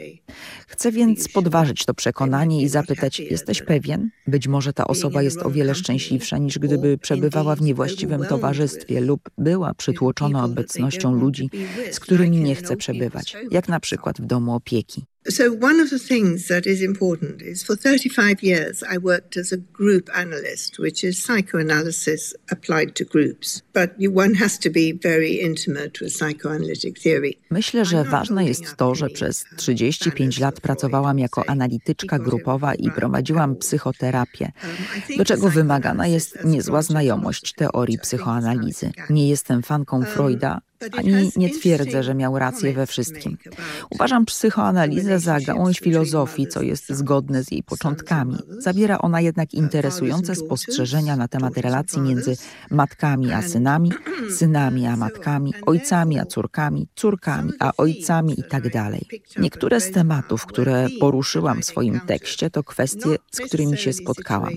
M: Chcę więc podważyć to przekonanie i zapytać, jesteś pewien? Być może ta osoba jest o wiele szczęśliwsza niż gdyby przebywała w niewłaściwym towarzystwie lub była przytłoczona obecnością ludzi, z którymi nie chce przebywać, jak na przykład w domu opieki.
L: So, one of the things that is important is for 35 years I worked as a group analyst, which is psychoanalysis applied to groups. But one has to be very intimate with psychoanalytic theory.
M: Myślę, że ważne jest to, że przez 35 lat pracowałam jako analityczka grupowa i prowadziłam psychoterapię, do czego wymagana jest niezła znajomość teorii psychoanalizy. Nie jestem fanką Freuda, ani nie twierdzę, że miał rację we wszystkim. Uważam psychoanalizę za gałąź filozofii, co jest zgodne z jej początkami. Zawiera ona jednak interesujące spostrzeżenia na temat relacji między matkami a synami, synami a matkami, ojcami a córkami, córkami a ojcami itd. Tak Niektóre z tematów, które poruszyłam w swoim tekście, to kwestie, z którymi się spotkałam.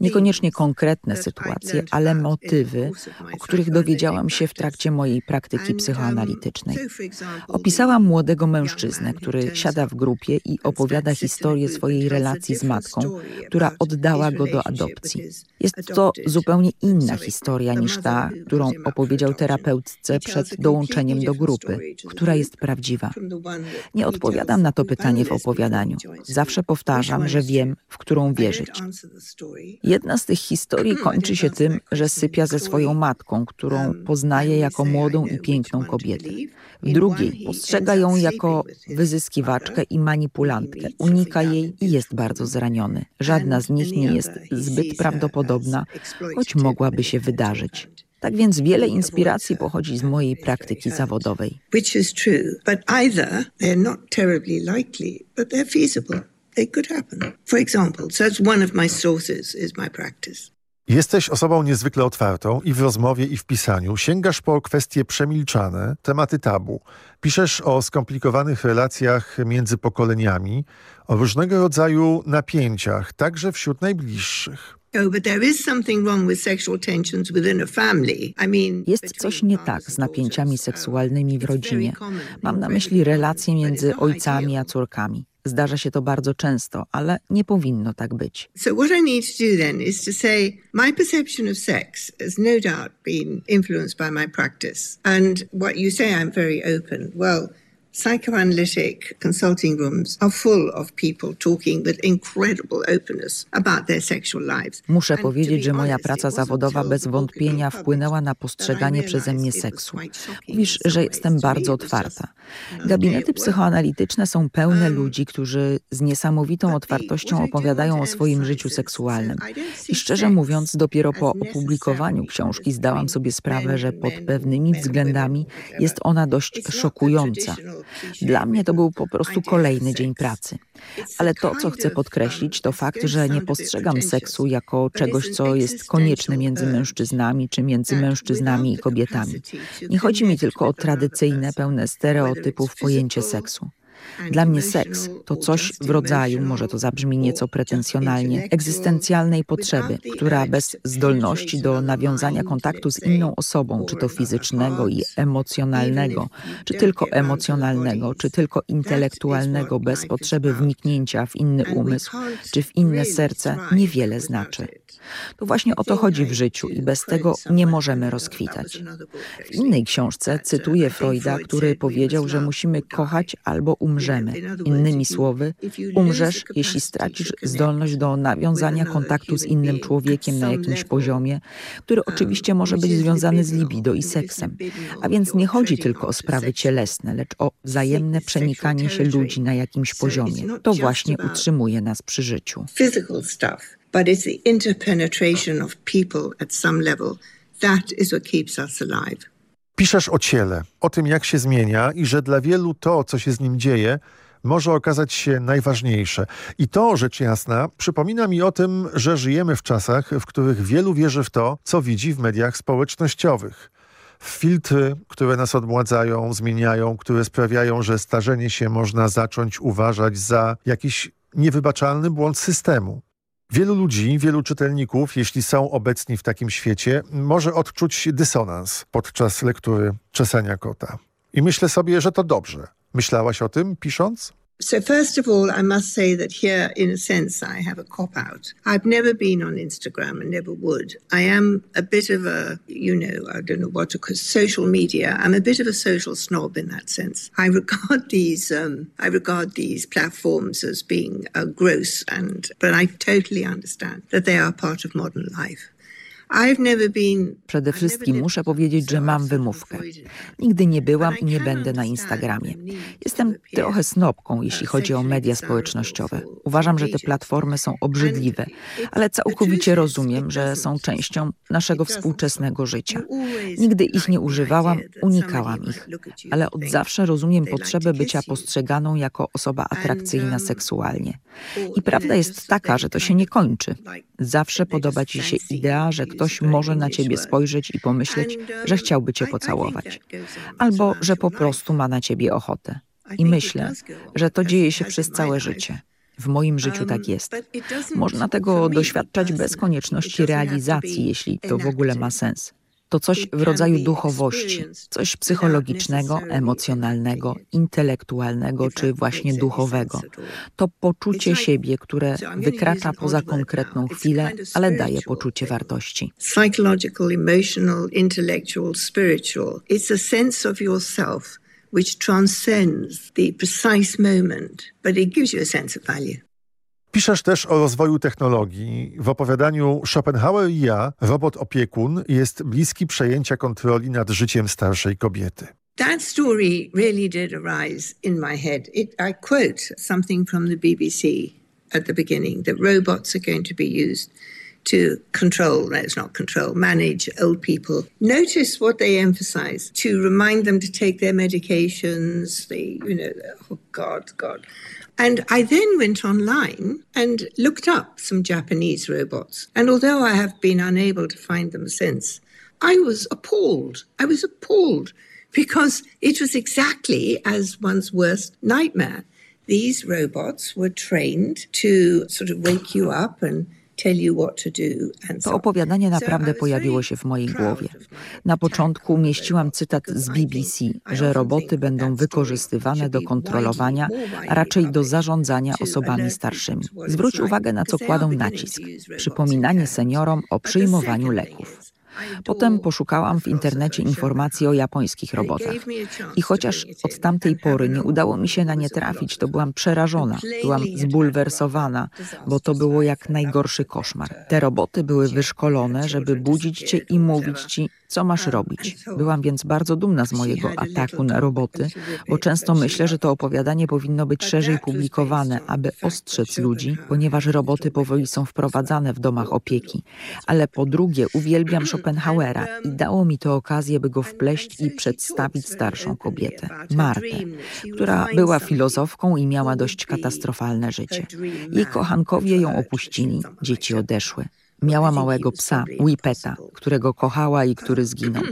M: Niekoniecznie konkretne sytuacje, ale motywy, o których dowiedziałam się w trakcie mojej praktyki praktyki psychoanalitycznej. Opisałam młodego mężczyznę, który siada w grupie i opowiada historię swojej relacji z matką, która oddała go do adopcji. Jest to zupełnie inna historia niż ta, którą opowiedział terapeutce przed dołączeniem do grupy, która jest prawdziwa. Nie odpowiadam na to pytanie w opowiadaniu. Zawsze powtarzam, że wiem, w którą wierzyć. Jedna z tych historii kończy się tym, że sypia ze swoją matką, którą poznaje jako młodą i piękną kobietę. W drugiej postrzega ją jako wyzyskiwaczkę i manipulantkę. Unika jej i jest bardzo zraniony. Żadna z nich nie jest zbyt prawdopodobna, choć mogłaby się wydarzyć. Tak więc wiele inspiracji pochodzi z mojej praktyki zawodowej.
L: Which is true, but either they're not terribly likely, but they're feasible. They could happen. For example, so that's one of my sources is my practice.
K: Jesteś osobą niezwykle otwartą i w rozmowie, i w pisaniu. Sięgasz po kwestie przemilczane, tematy tabu. Piszesz o skomplikowanych relacjach między pokoleniami, o różnego rodzaju napięciach, także wśród najbliższych.
L: Oh,
M: Jest coś nie tak z napięciami seksualnymi w rodzinie. Mam na myśli relacje między ojcami a córkami. Zdarza się to bardzo często, ale nie powinno tak być.
L: So what I need to do then is to say my perception of sex has no doubt been influenced by my practice. And what you say I'm very open. Well, Psychoanalytic consulting rooms are full of people talking with incredible openness about their sexual lives.
M: Muszę powiedzieć, że moja praca zawodowa bez wątpienia wpłynęła na postrzeganie przeze mnie seksu. Mówisz, że jestem bardzo otwarta. Gabinety psychoanalityczne są pełne ludzi, którzy z niesamowitą otwartością opowiadają o swoim życiu seksualnym. I szczerze mówiąc, dopiero po opublikowaniu książki zdałam sobie sprawę, że pod pewnymi względami jest ona dość szokująca. Dla mnie to był po prostu kolejny dzień pracy. Ale to, co chcę podkreślić, to fakt, że nie postrzegam seksu jako czegoś, co jest konieczne między mężczyznami czy między mężczyznami i kobietami. Nie chodzi mi tylko o tradycyjne, pełne stereotypów pojęcie seksu. Dla mnie seks to coś w rodzaju, może to zabrzmi nieco pretensjonalnie, egzystencjalnej potrzeby, która bez zdolności do nawiązania kontaktu z inną osobą, czy to fizycznego i emocjonalnego, czy tylko emocjonalnego, czy tylko intelektualnego, bez potrzeby wniknięcia w inny umysł, czy w inne serce, niewiele znaczy. To właśnie o to chodzi w życiu i bez tego nie możemy rozkwitać. W innej książce cytuję Freuda, który powiedział, że musimy kochać albo umrzemy. Innymi słowy, umrzesz, jeśli stracisz zdolność do nawiązania kontaktu z innym człowiekiem na jakimś poziomie, który oczywiście może być związany z libido i seksem. A więc nie chodzi tylko o sprawy cielesne, lecz o wzajemne przenikanie się ludzi na jakimś poziomie. To właśnie utrzymuje nas przy życiu
L: but it's the interpenetration of people at some level. That is what keeps us alive.
K: Piszesz o ciele, o tym jak się zmienia i że dla wielu to, co się z nim dzieje, może okazać się najważniejsze. I to, rzecz jasna, przypomina mi o tym, że żyjemy w czasach, w których wielu wierzy w to, co widzi w mediach społecznościowych. W filtry, które nas odmładzają, zmieniają, które sprawiają, że starzenie się można zacząć uważać za jakiś niewybaczalny błąd systemu. Wielu ludzi, wielu czytelników, jeśli są obecni w takim świecie, może odczuć dysonans podczas lektury Czesania Kota. I myślę sobie, że to dobrze. Myślałaś o tym, pisząc?
L: So first of all, I must say that here, in a sense, I have a cop out. I've never been on Instagram and never would. I am a bit of a, you know, I don't know what to call social media. I'm a bit of a social snob in that sense. I regard these, um, I regard these platforms as being uh, gross, and but I totally understand that they are part of modern life.
M: Przede wszystkim muszę powiedzieć, że mam wymówkę. Nigdy nie byłam i nie będę na Instagramie. Jestem trochę snopką, jeśli chodzi o media społecznościowe. Uważam, że te platformy są obrzydliwe, ale całkowicie rozumiem, że są częścią naszego współczesnego życia. Nigdy ich nie używałam, unikałam ich, ale od zawsze rozumiem potrzebę bycia postrzeganą jako osoba atrakcyjna seksualnie. I prawda jest taka, że to się nie kończy. Zawsze podoba ci się idea, że ktoś może na ciebie spojrzeć i pomyśleć, że chciałby cię pocałować, albo że po prostu ma na ciebie ochotę. I myślę, że to dzieje się przez całe życie. W moim życiu tak jest. Można tego doświadczać bez konieczności realizacji, jeśli to w ogóle ma sens. To coś w rodzaju duchowości, coś psychologicznego, emocjonalnego, intelektualnego czy właśnie duchowego. To poczucie siebie, które wykracza poza konkretną chwilę, ale daje poczucie wartości.
L: Psychological, emotional, intellectual, spiritual. It's a sense of yourself which transcends the precise moment, but it gives you a sense of value.
K: Piszesz też o rozwoju technologii. W opowiadaniu Schopenhauer i ja, robot opiekun, jest bliski przejęcia kontroli nad życiem starszej kobiety.
L: That story really did arise in my head. It, I quote something from the BBC at the beginning that robots are going to be used to control, no, it's not control, manage old people. Notice what they emphasize to remind them to take their medications, they, you know, oh God, God. And I then went online and looked up some Japanese robots. And although I have been unable to find them since, I was appalled. I was appalled because it was exactly as one's worst nightmare. These robots were trained to sort of wake you up and
M: To opowiadanie naprawdę pojawiło się w mojej głowie. Na początku umieściłam cytat z BBC, że roboty będą wykorzystywane do kontrolowania, a raczej do zarządzania osobami starszymi. Zwróć uwagę na co kładą nacisk. Przypominanie seniorom o przyjmowaniu leków. Potem poszukałam w internecie informacji o japońskich robotach. I chociaż od tamtej pory nie udało mi się na nie trafić, to byłam przerażona, byłam zbulwersowana, bo to było jak najgorszy koszmar. Te roboty były wyszkolone, żeby budzić cię i mówić ci, co masz robić. Byłam więc bardzo dumna z mojego ataku na roboty, bo często myślę, że to opowiadanie powinno być szerzej publikowane, aby ostrzec ludzi, ponieważ roboty powoli są wprowadzane w domach opieki. Ale po drugie, uwielbiam Schopenhauera i dało mi to okazję, by go wpleść i przedstawić starszą kobietę, Martę, która była filozofką i miała dość katastrofalne życie. Jej kochankowie ją opuścili, dzieci odeszły. Miała małego psa, Whippeta, którego kochała i który zginął.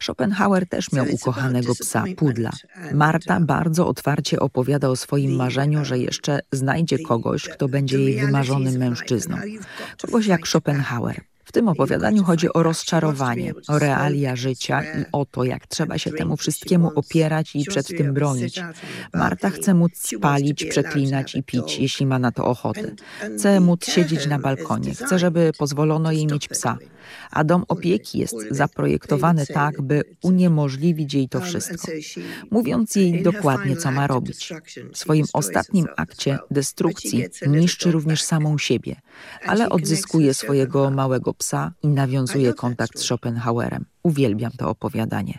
M: Schopenhauer też miał ukochanego psa, Pudla. Marta bardzo otwarcie opowiada o swoim marzeniu, że jeszcze znajdzie kogoś, kto będzie jej wymarzonym mężczyzną. Kogoś jak Schopenhauer. W tym opowiadaniu chodzi o rozczarowanie, o realia życia i o to, jak trzeba się temu wszystkiemu opierać i przed tym bronić. Marta chce móc spalić, przeklinać i pić, jeśli ma na to ochotę. Chce móc siedzieć na balkonie, chce, żeby pozwolono jej mieć psa. A dom opieki jest zaprojektowany tak, by uniemożliwić jej to wszystko, mówiąc jej dokładnie, co ma robić. W swoim ostatnim akcie destrukcji niszczy również samą siebie, ale odzyskuje swojego małego psa i nawiązuje kontakt z Schopenhauerem. Uwielbiam to opowiadanie.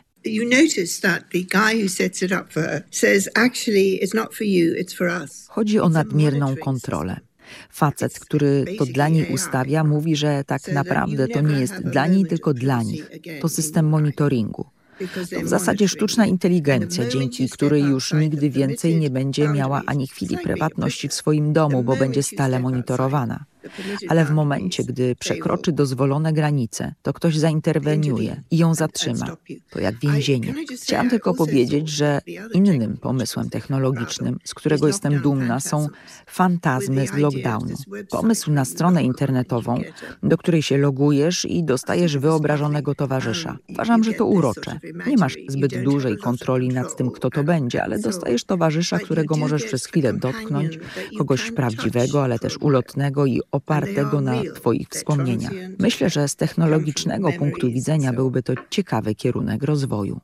M: Chodzi o nadmierną kontrolę. Facet, który to dla niej ustawia, mówi, że tak naprawdę to nie jest dla niej, tylko dla nich. To system monitoringu. To w zasadzie sztuczna inteligencja, dzięki której już nigdy więcej nie będzie miała ani chwili prywatności w swoim domu, bo będzie stale monitorowana. Ale w momencie, gdy przekroczy dozwolone granice, to ktoś zainterweniuje i ją zatrzyma. To jak więzienie. Chciałam tylko powiedzieć, że innym pomysłem technologicznym, z którego jestem dumna, są fantazmy z lockdownu. Pomysł na stronę internetową, do której się logujesz i dostajesz wyobrażonego towarzysza. Uważam, że to urocze. Nie masz zbyt dużej kontroli nad tym, kto to będzie, ale dostajesz towarzysza, którego możesz przez chwilę dotknąć, kogoś prawdziwego, ale też ulotnego i opartego na Twoich wspomnieniach. Myślę, że z technologicznego punktu widzenia byłby to ciekawy kierunek rozwoju.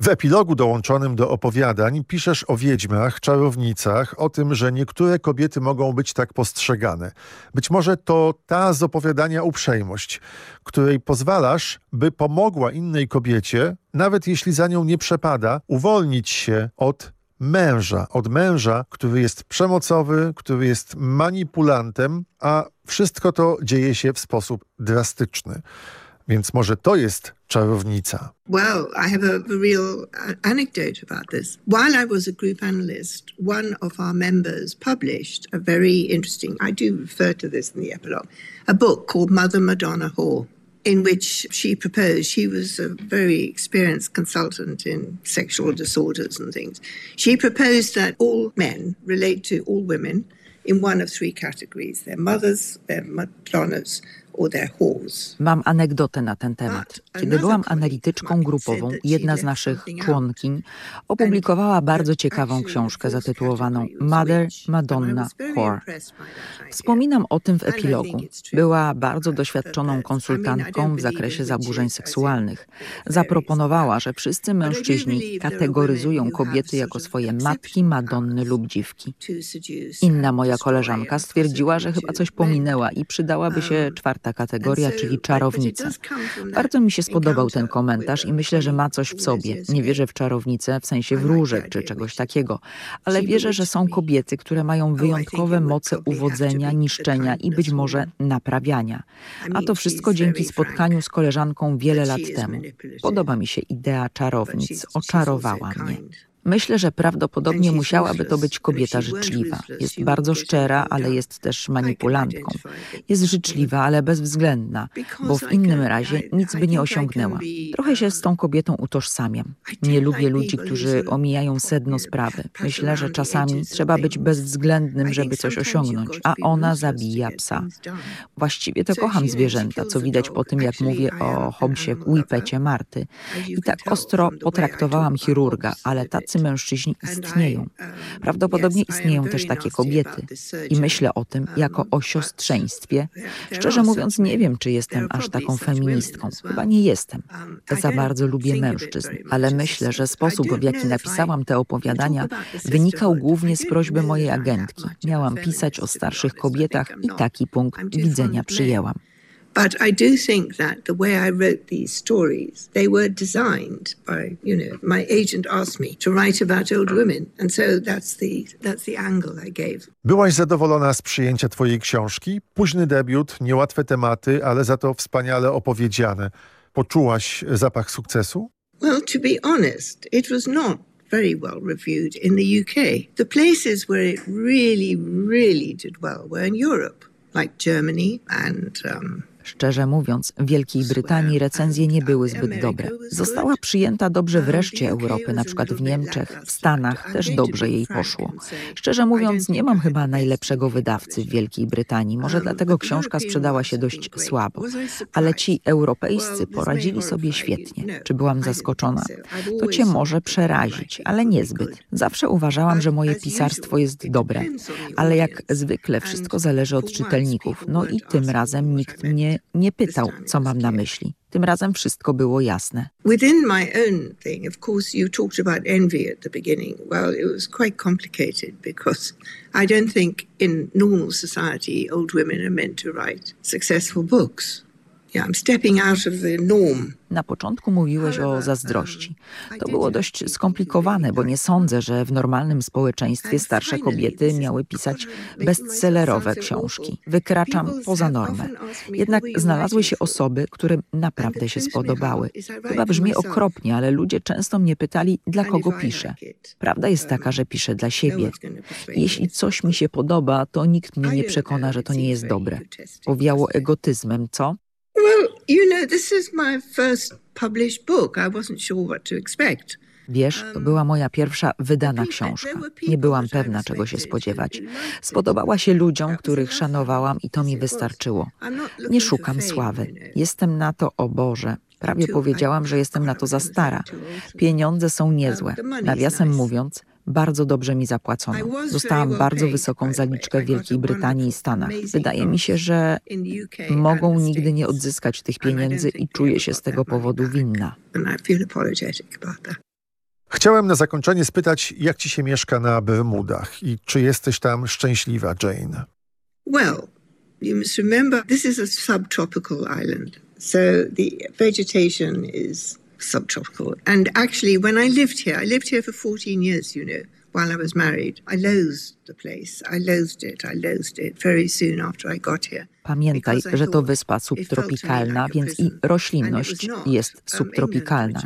K: W epilogu dołączonym do opowiadań piszesz o wiedźmach, czarownicach, o tym, że niektóre kobiety mogą być tak postrzegane. Być może to ta z opowiadania uprzejmość, której pozwalasz, by pomogła innej kobiecie, nawet jeśli za nią nie przepada, uwolnić się od męża, od męża, który jest przemocowy, który jest manipulantem, a wszystko to dzieje się w sposób drastyczny. Więc może to jest czarownica.
L: Well, I have a, real uh, anecdote about this. While I was a group analyst, one of our members published a very interesting, I do refer to this in the epilogue, a book called Mother Madonna Whore. In which she proposed, she was a very experienced consultant in sexual disorders and things. She proposed that all men relate to all women in one of three categories their mothers, their Madonnas,
M: Mam anegdotę na ten temat. Kiedy byłam analityczką grupową, jedna z naszych członkiń opublikowała bardzo ciekawą książkę zatytułowaną Mother, Madonna, Whore. Wspominam o tym w epilogu. Była bardzo doświadczoną konsultantką w zakresie zaburzeń seksualnych. Zaproponowała, że wszyscy mężczyźni kategoryzują kobiety jako swoje matki, madonny lub dziwki. Inna moja koleżanka stwierdziła, że chyba coś pominęła i przydałaby się czwarta czwarta kategoria, czyli czarownica. Bardzo mi się spodobał ten komentarz i myślę, że ma coś w sobie. Nie wierzę w czarownicę w sensie wróżek czy czegoś takiego, ale wierzę, że są kobiety, które mają wyjątkowe moce uwodzenia, niszczenia i być może naprawiania. A to wszystko dzięki spotkaniu z koleżanką wiele lat temu. Podoba mi się idea czarownic, oczarowała mnie. Myślę, że prawdopodobnie musiałaby to być kobieta życzliwa. Jest bardzo szczera, ale jest też manipulantką. Jest życzliwa, ale bezwzględna, bo w innym razie nic by nie osiągnęła. Trochę się z tą kobietą utożsamiam. Nie lubię ludzi, którzy omijają sedno sprawy. Myślę, że czasami trzeba być bezwzględnym, żeby coś osiągnąć, a ona zabija psa. Właściwie to kocham zwierzęta, co widać po tym, jak mówię o Hobsie Whippecie Marty. I tak ostro potraktowałam chirurga, ale tacy mężczyźni istnieją. Prawdopodobnie istnieją też takie kobiety. I myślę o tym jako o siostrzeństwie. Szczerze mówiąc, nie wiem, czy jestem aż taką feministką. Chyba nie jestem. Za bardzo lubię mężczyzn, ale myślę, że sposób, w jaki napisałam te opowiadania, wynikał głównie z prośby mojej agentki. Miałam pisać o starszych kobietach i taki punkt widzenia przyjęłam.
L: But I do think that the way I wrote these stories, they were designed by, you know, my agent asked me to write about old women. And so that's the, that's the angle I gave.
K: Byłaś zadowolona z przyjęcia twojej książki? Późny debiut, niełatwe tematy, ale za to wspaniale opowiedziane. Poczułaś zapach sukcesu?
L: Well, to be honest, it was not very well reviewed in the UK. The places where it really, really did well were in Europe, like Germany and um,
M: Szczerze mówiąc, w Wielkiej Brytanii recenzje nie były zbyt dobre. Została przyjęta dobrze w reszcie Europy, na przykład w Niemczech, w Stanach też dobrze jej poszło. Szczerze mówiąc, nie mam chyba najlepszego wydawcy w Wielkiej Brytanii, może dlatego książka sprzedała się dość słabo. Ale ci europejscy poradzili sobie świetnie. Czy byłam zaskoczona? To cię może przerazić, ale niezbyt. Zawsze uważałam, że moje pisarstwo jest dobre, ale jak zwykle wszystko zależy od czytelników. No i tym razem nikt mnie nie pytał, co mam na myśli. Tym razem wszystko było jasne.
L: Within my own thing, of course, you talked about envy at the beginning. Well, it was quite complicated because I don't think in normal society old women are meant to write successful books.
M: Na początku mówiłeś o zazdrości. To było dość skomplikowane, bo nie sądzę, że w normalnym społeczeństwie starsze kobiety miały pisać bestsellerowe książki. Wykraczam poza normę. Jednak znalazły się osoby, które naprawdę się spodobały. Chyba brzmi okropnie, ale ludzie często mnie pytali, dla kogo piszę. Prawda jest taka, że piszę dla siebie. Jeśli coś mi się podoba, to nikt mnie nie przekona, że to nie jest dobre. Powiało egotyzmem, co?
L: Well, you know, this is my first published book. I wasn't sure what to expect.
M: Wiesz, to była moja pierwsza wydana książka. Nie byłam pewna, czego się spodziewać. Spodobała się ludziom, których szanowałam i to mi wystarczyło. Nie szukam sławy. Jestem na to, o Boże. Prawie powiedziałam, że jestem na to za stara. Pieniądze są niezłe. Nawiasem mówiąc, bardzo dobrze mi zapłacono. Dostałam bardzo wysoką zaliczkę w Wielkiej Brytanii i Stanach. Wydaje mi się, że mogą nigdy nie odzyskać tych pieniędzy i czuję się z tego powodu winna.
K: Chciałem na zakończenie spytać, jak ci się mieszka na Bermudach i czy jesteś tam szczęśliwa, Jane?
L: Well, you must remember this is a subtropical island. So the vegetation is subtropical. And actually, when I lived here, I lived here for 14 years, you know, while I was married. I loathed the place. I loathed it. I loathed it very soon after I got here.
M: Pamiętaj, że to wyspa subtropikalna, więc i roślinność jest subtropikalna.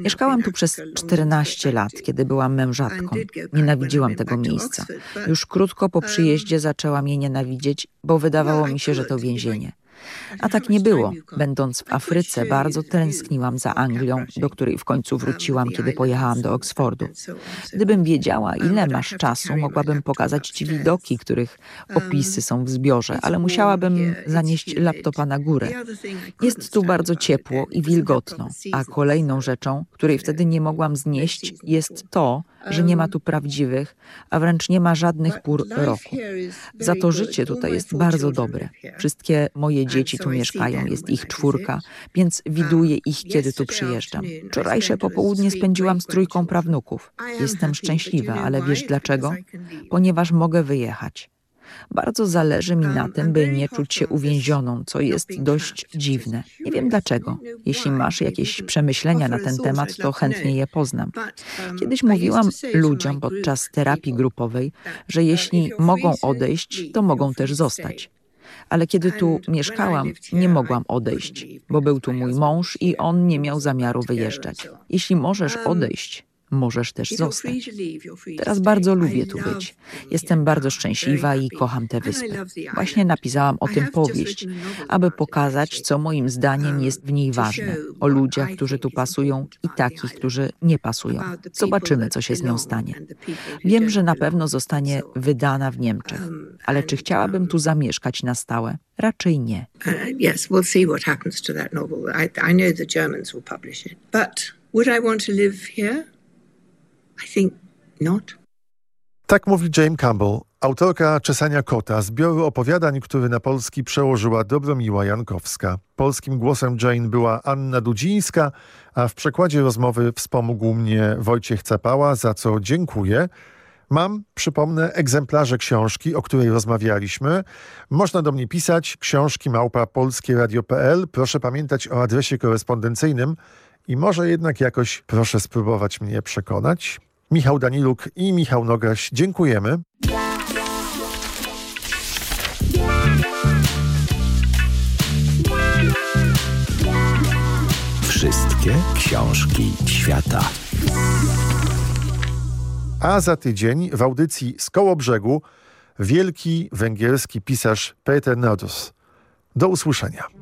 M: Mieszkałam tu przez 14 lat, kiedy byłam mężatką. Nienawidziłam tego miejsca. Już krótko po przyjeździe zaczęłam je nienawidzieć, bo wydawało mi się, że to więzienie. A tak nie było. Będąc w Afryce, bardzo tęskniłam za Anglią, do której w końcu wróciłam, kiedy pojechałam do Oksfordu. Gdybym wiedziała, ile masz czasu, mogłabym pokazać ci widoki, których opisy są w zbiorze, ale musiałabym zanieść laptopa na górę. Jest tu bardzo ciepło i wilgotno, a kolejną rzeczą, której wtedy nie mogłam znieść, jest to, że nie ma tu prawdziwych, a wręcz nie ma żadnych pór roku. Za to życie tutaj jest bardzo dobre. Wszystkie moje dzieci tu mieszkają, jest ich czwórka, więc widuję ich, kiedy tu przyjeżdżam. Wczorajsze popołudnie spędziłam z trójką prawnuków. Jestem szczęśliwa, ale wiesz dlaczego? Ponieważ mogę wyjechać. Bardzo zależy mi na tym, by nie czuć się uwięzioną, co jest dość dziwne. Nie wiem dlaczego. Jeśli masz jakieś przemyślenia na ten temat, to chętnie je poznam. Kiedyś mówiłam ludziom podczas terapii grupowej, że jeśli mogą odejść, to mogą też zostać ale kiedy tu mieszkałam, nie mogłam odejść, bo był tu mój mąż i on nie miał zamiaru wyjeżdżać. Jeśli możesz odejść, możesz też zostać. Teraz bardzo lubię tu być. Jestem bardzo szczęśliwa i kocham tę wyspę. Właśnie napisałam o tym powieść, aby pokazać, co moim zdaniem jest w niej ważne. O ludziach, którzy tu pasują i takich, którzy nie pasują. Zobaczymy, co się z nią stanie. Wiem, że na pewno zostanie wydana w Niemczech, ale czy chciałabym tu zamieszkać na stałe? Raczej nie.
L: Uh, yes, we'll see what happens to that novel. I, I know the Germans will publish it. But would I want to live here? I think not.
K: Tak mówi Jane Campbell, autorka Czesania Kota, zbioru opowiadań, który na polski przełożyła Dobromiła Jankowska. Polskim głosem Jane była Anna Dudzińska, a w przekładzie rozmowy wspomógł mnie Wojciech Capała, za co dziękuję. Mam, przypomnę, egzemplarze książki, o której rozmawialiśmy. Można do mnie pisać książki małpa polskieradio.pl. Proszę pamiętać o adresie korespondencyjnym i może jednak jakoś proszę spróbować mnie przekonać. Michał Daniluk i Michał Nogaś, dziękujemy.
G: Wszystkie książki świata.
K: A za tydzień w audycji z koło brzegu wielki węgierski pisarz Peter Nodus. Do usłyszenia.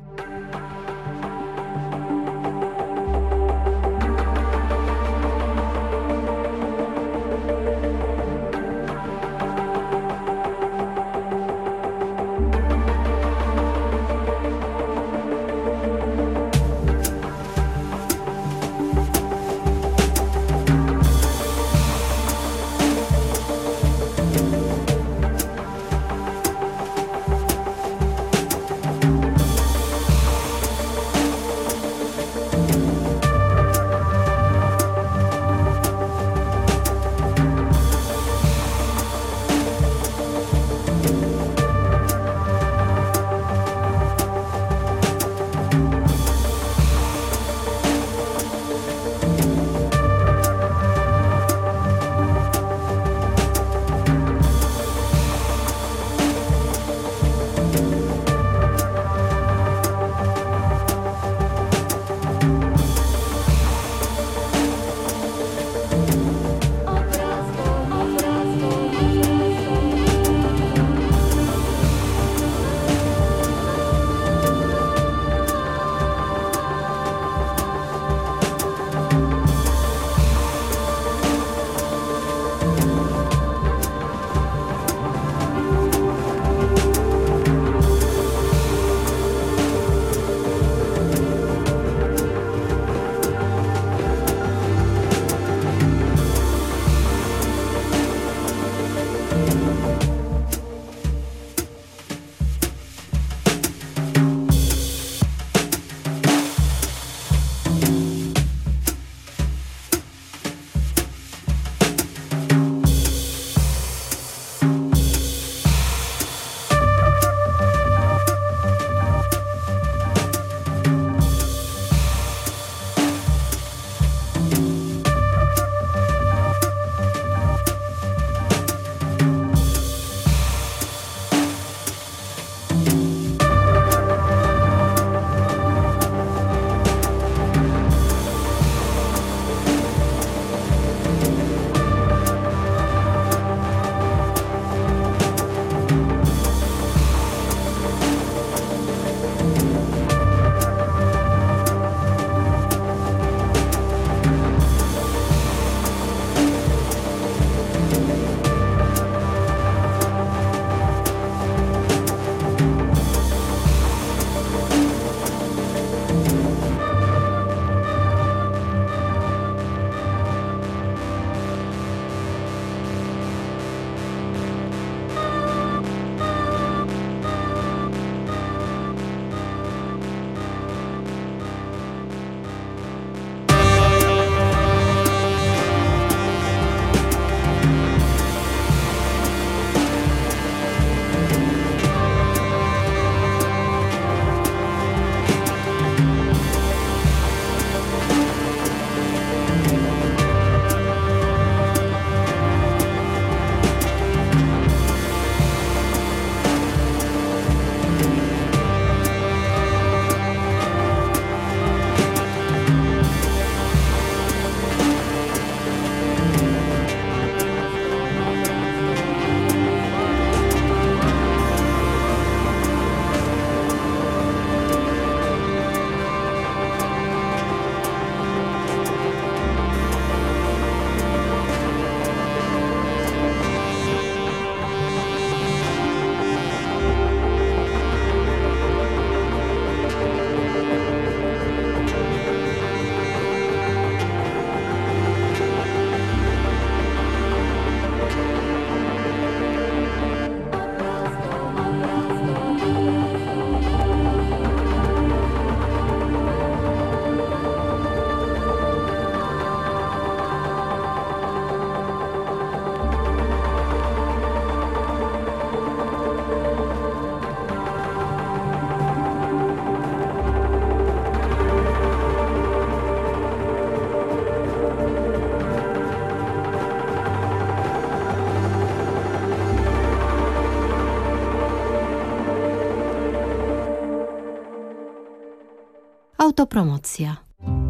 N: Autopromocja.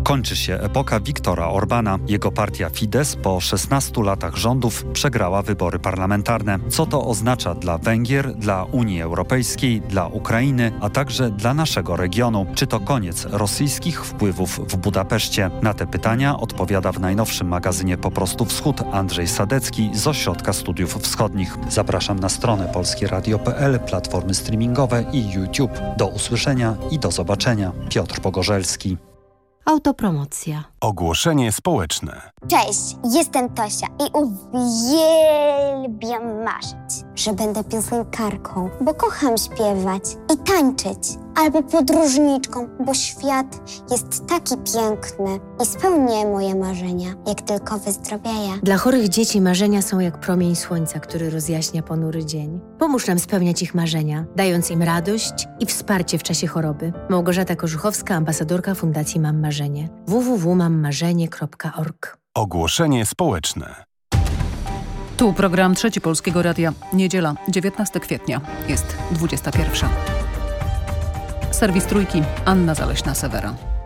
O: Kończy się epoka Viktora Orbana. Jego partia Fidesz po 16 latach rządów przegrała wybory parlamentarne. Co to oznacza dla Węgier, dla Unii Europejskiej, dla Ukrainy, a także dla naszego regionu? Czy to koniec rosyjskich wpływów w Budapeszcie? Na te pytania odpowiada w najnowszym magazynie Po prostu Wschód Andrzej Sadecki z Ośrodka Studiów Wschodnich. Zapraszam na stronę polskieradio.pl, platformy streamingowe i YouTube. Do usłyszenia i do zobaczenia. Piotr Pogorzelski.
N: Autopromocja.
H: Ogłoszenie społeczne.
P: Cześć, jestem Tosia i uwielbiam marzyć, że będę piosenkarką, bo kocham śpiewać i tańczyć, albo podróżniczką, bo świat jest taki piękny i spełnię moje marzenia, jak tylko wyzdrowieję.
N: Dla chorych dzieci marzenia są jak promień słońca, który rozjaśnia ponury dzień. Pomóż nam spełniać ich marzenia, dając im radość i wsparcie w czasie choroby. Małgorzata Korzuchowska, ambasadorka Fundacji Mam Marzenie. www.mammarzenie.org
H: Ogłoszenie społeczne.
J: Tu program Trzeci Polskiego Radia. Niedziela, 19 kwietnia. Jest 21. Servis Trujky, Anna Zalešná-Severa.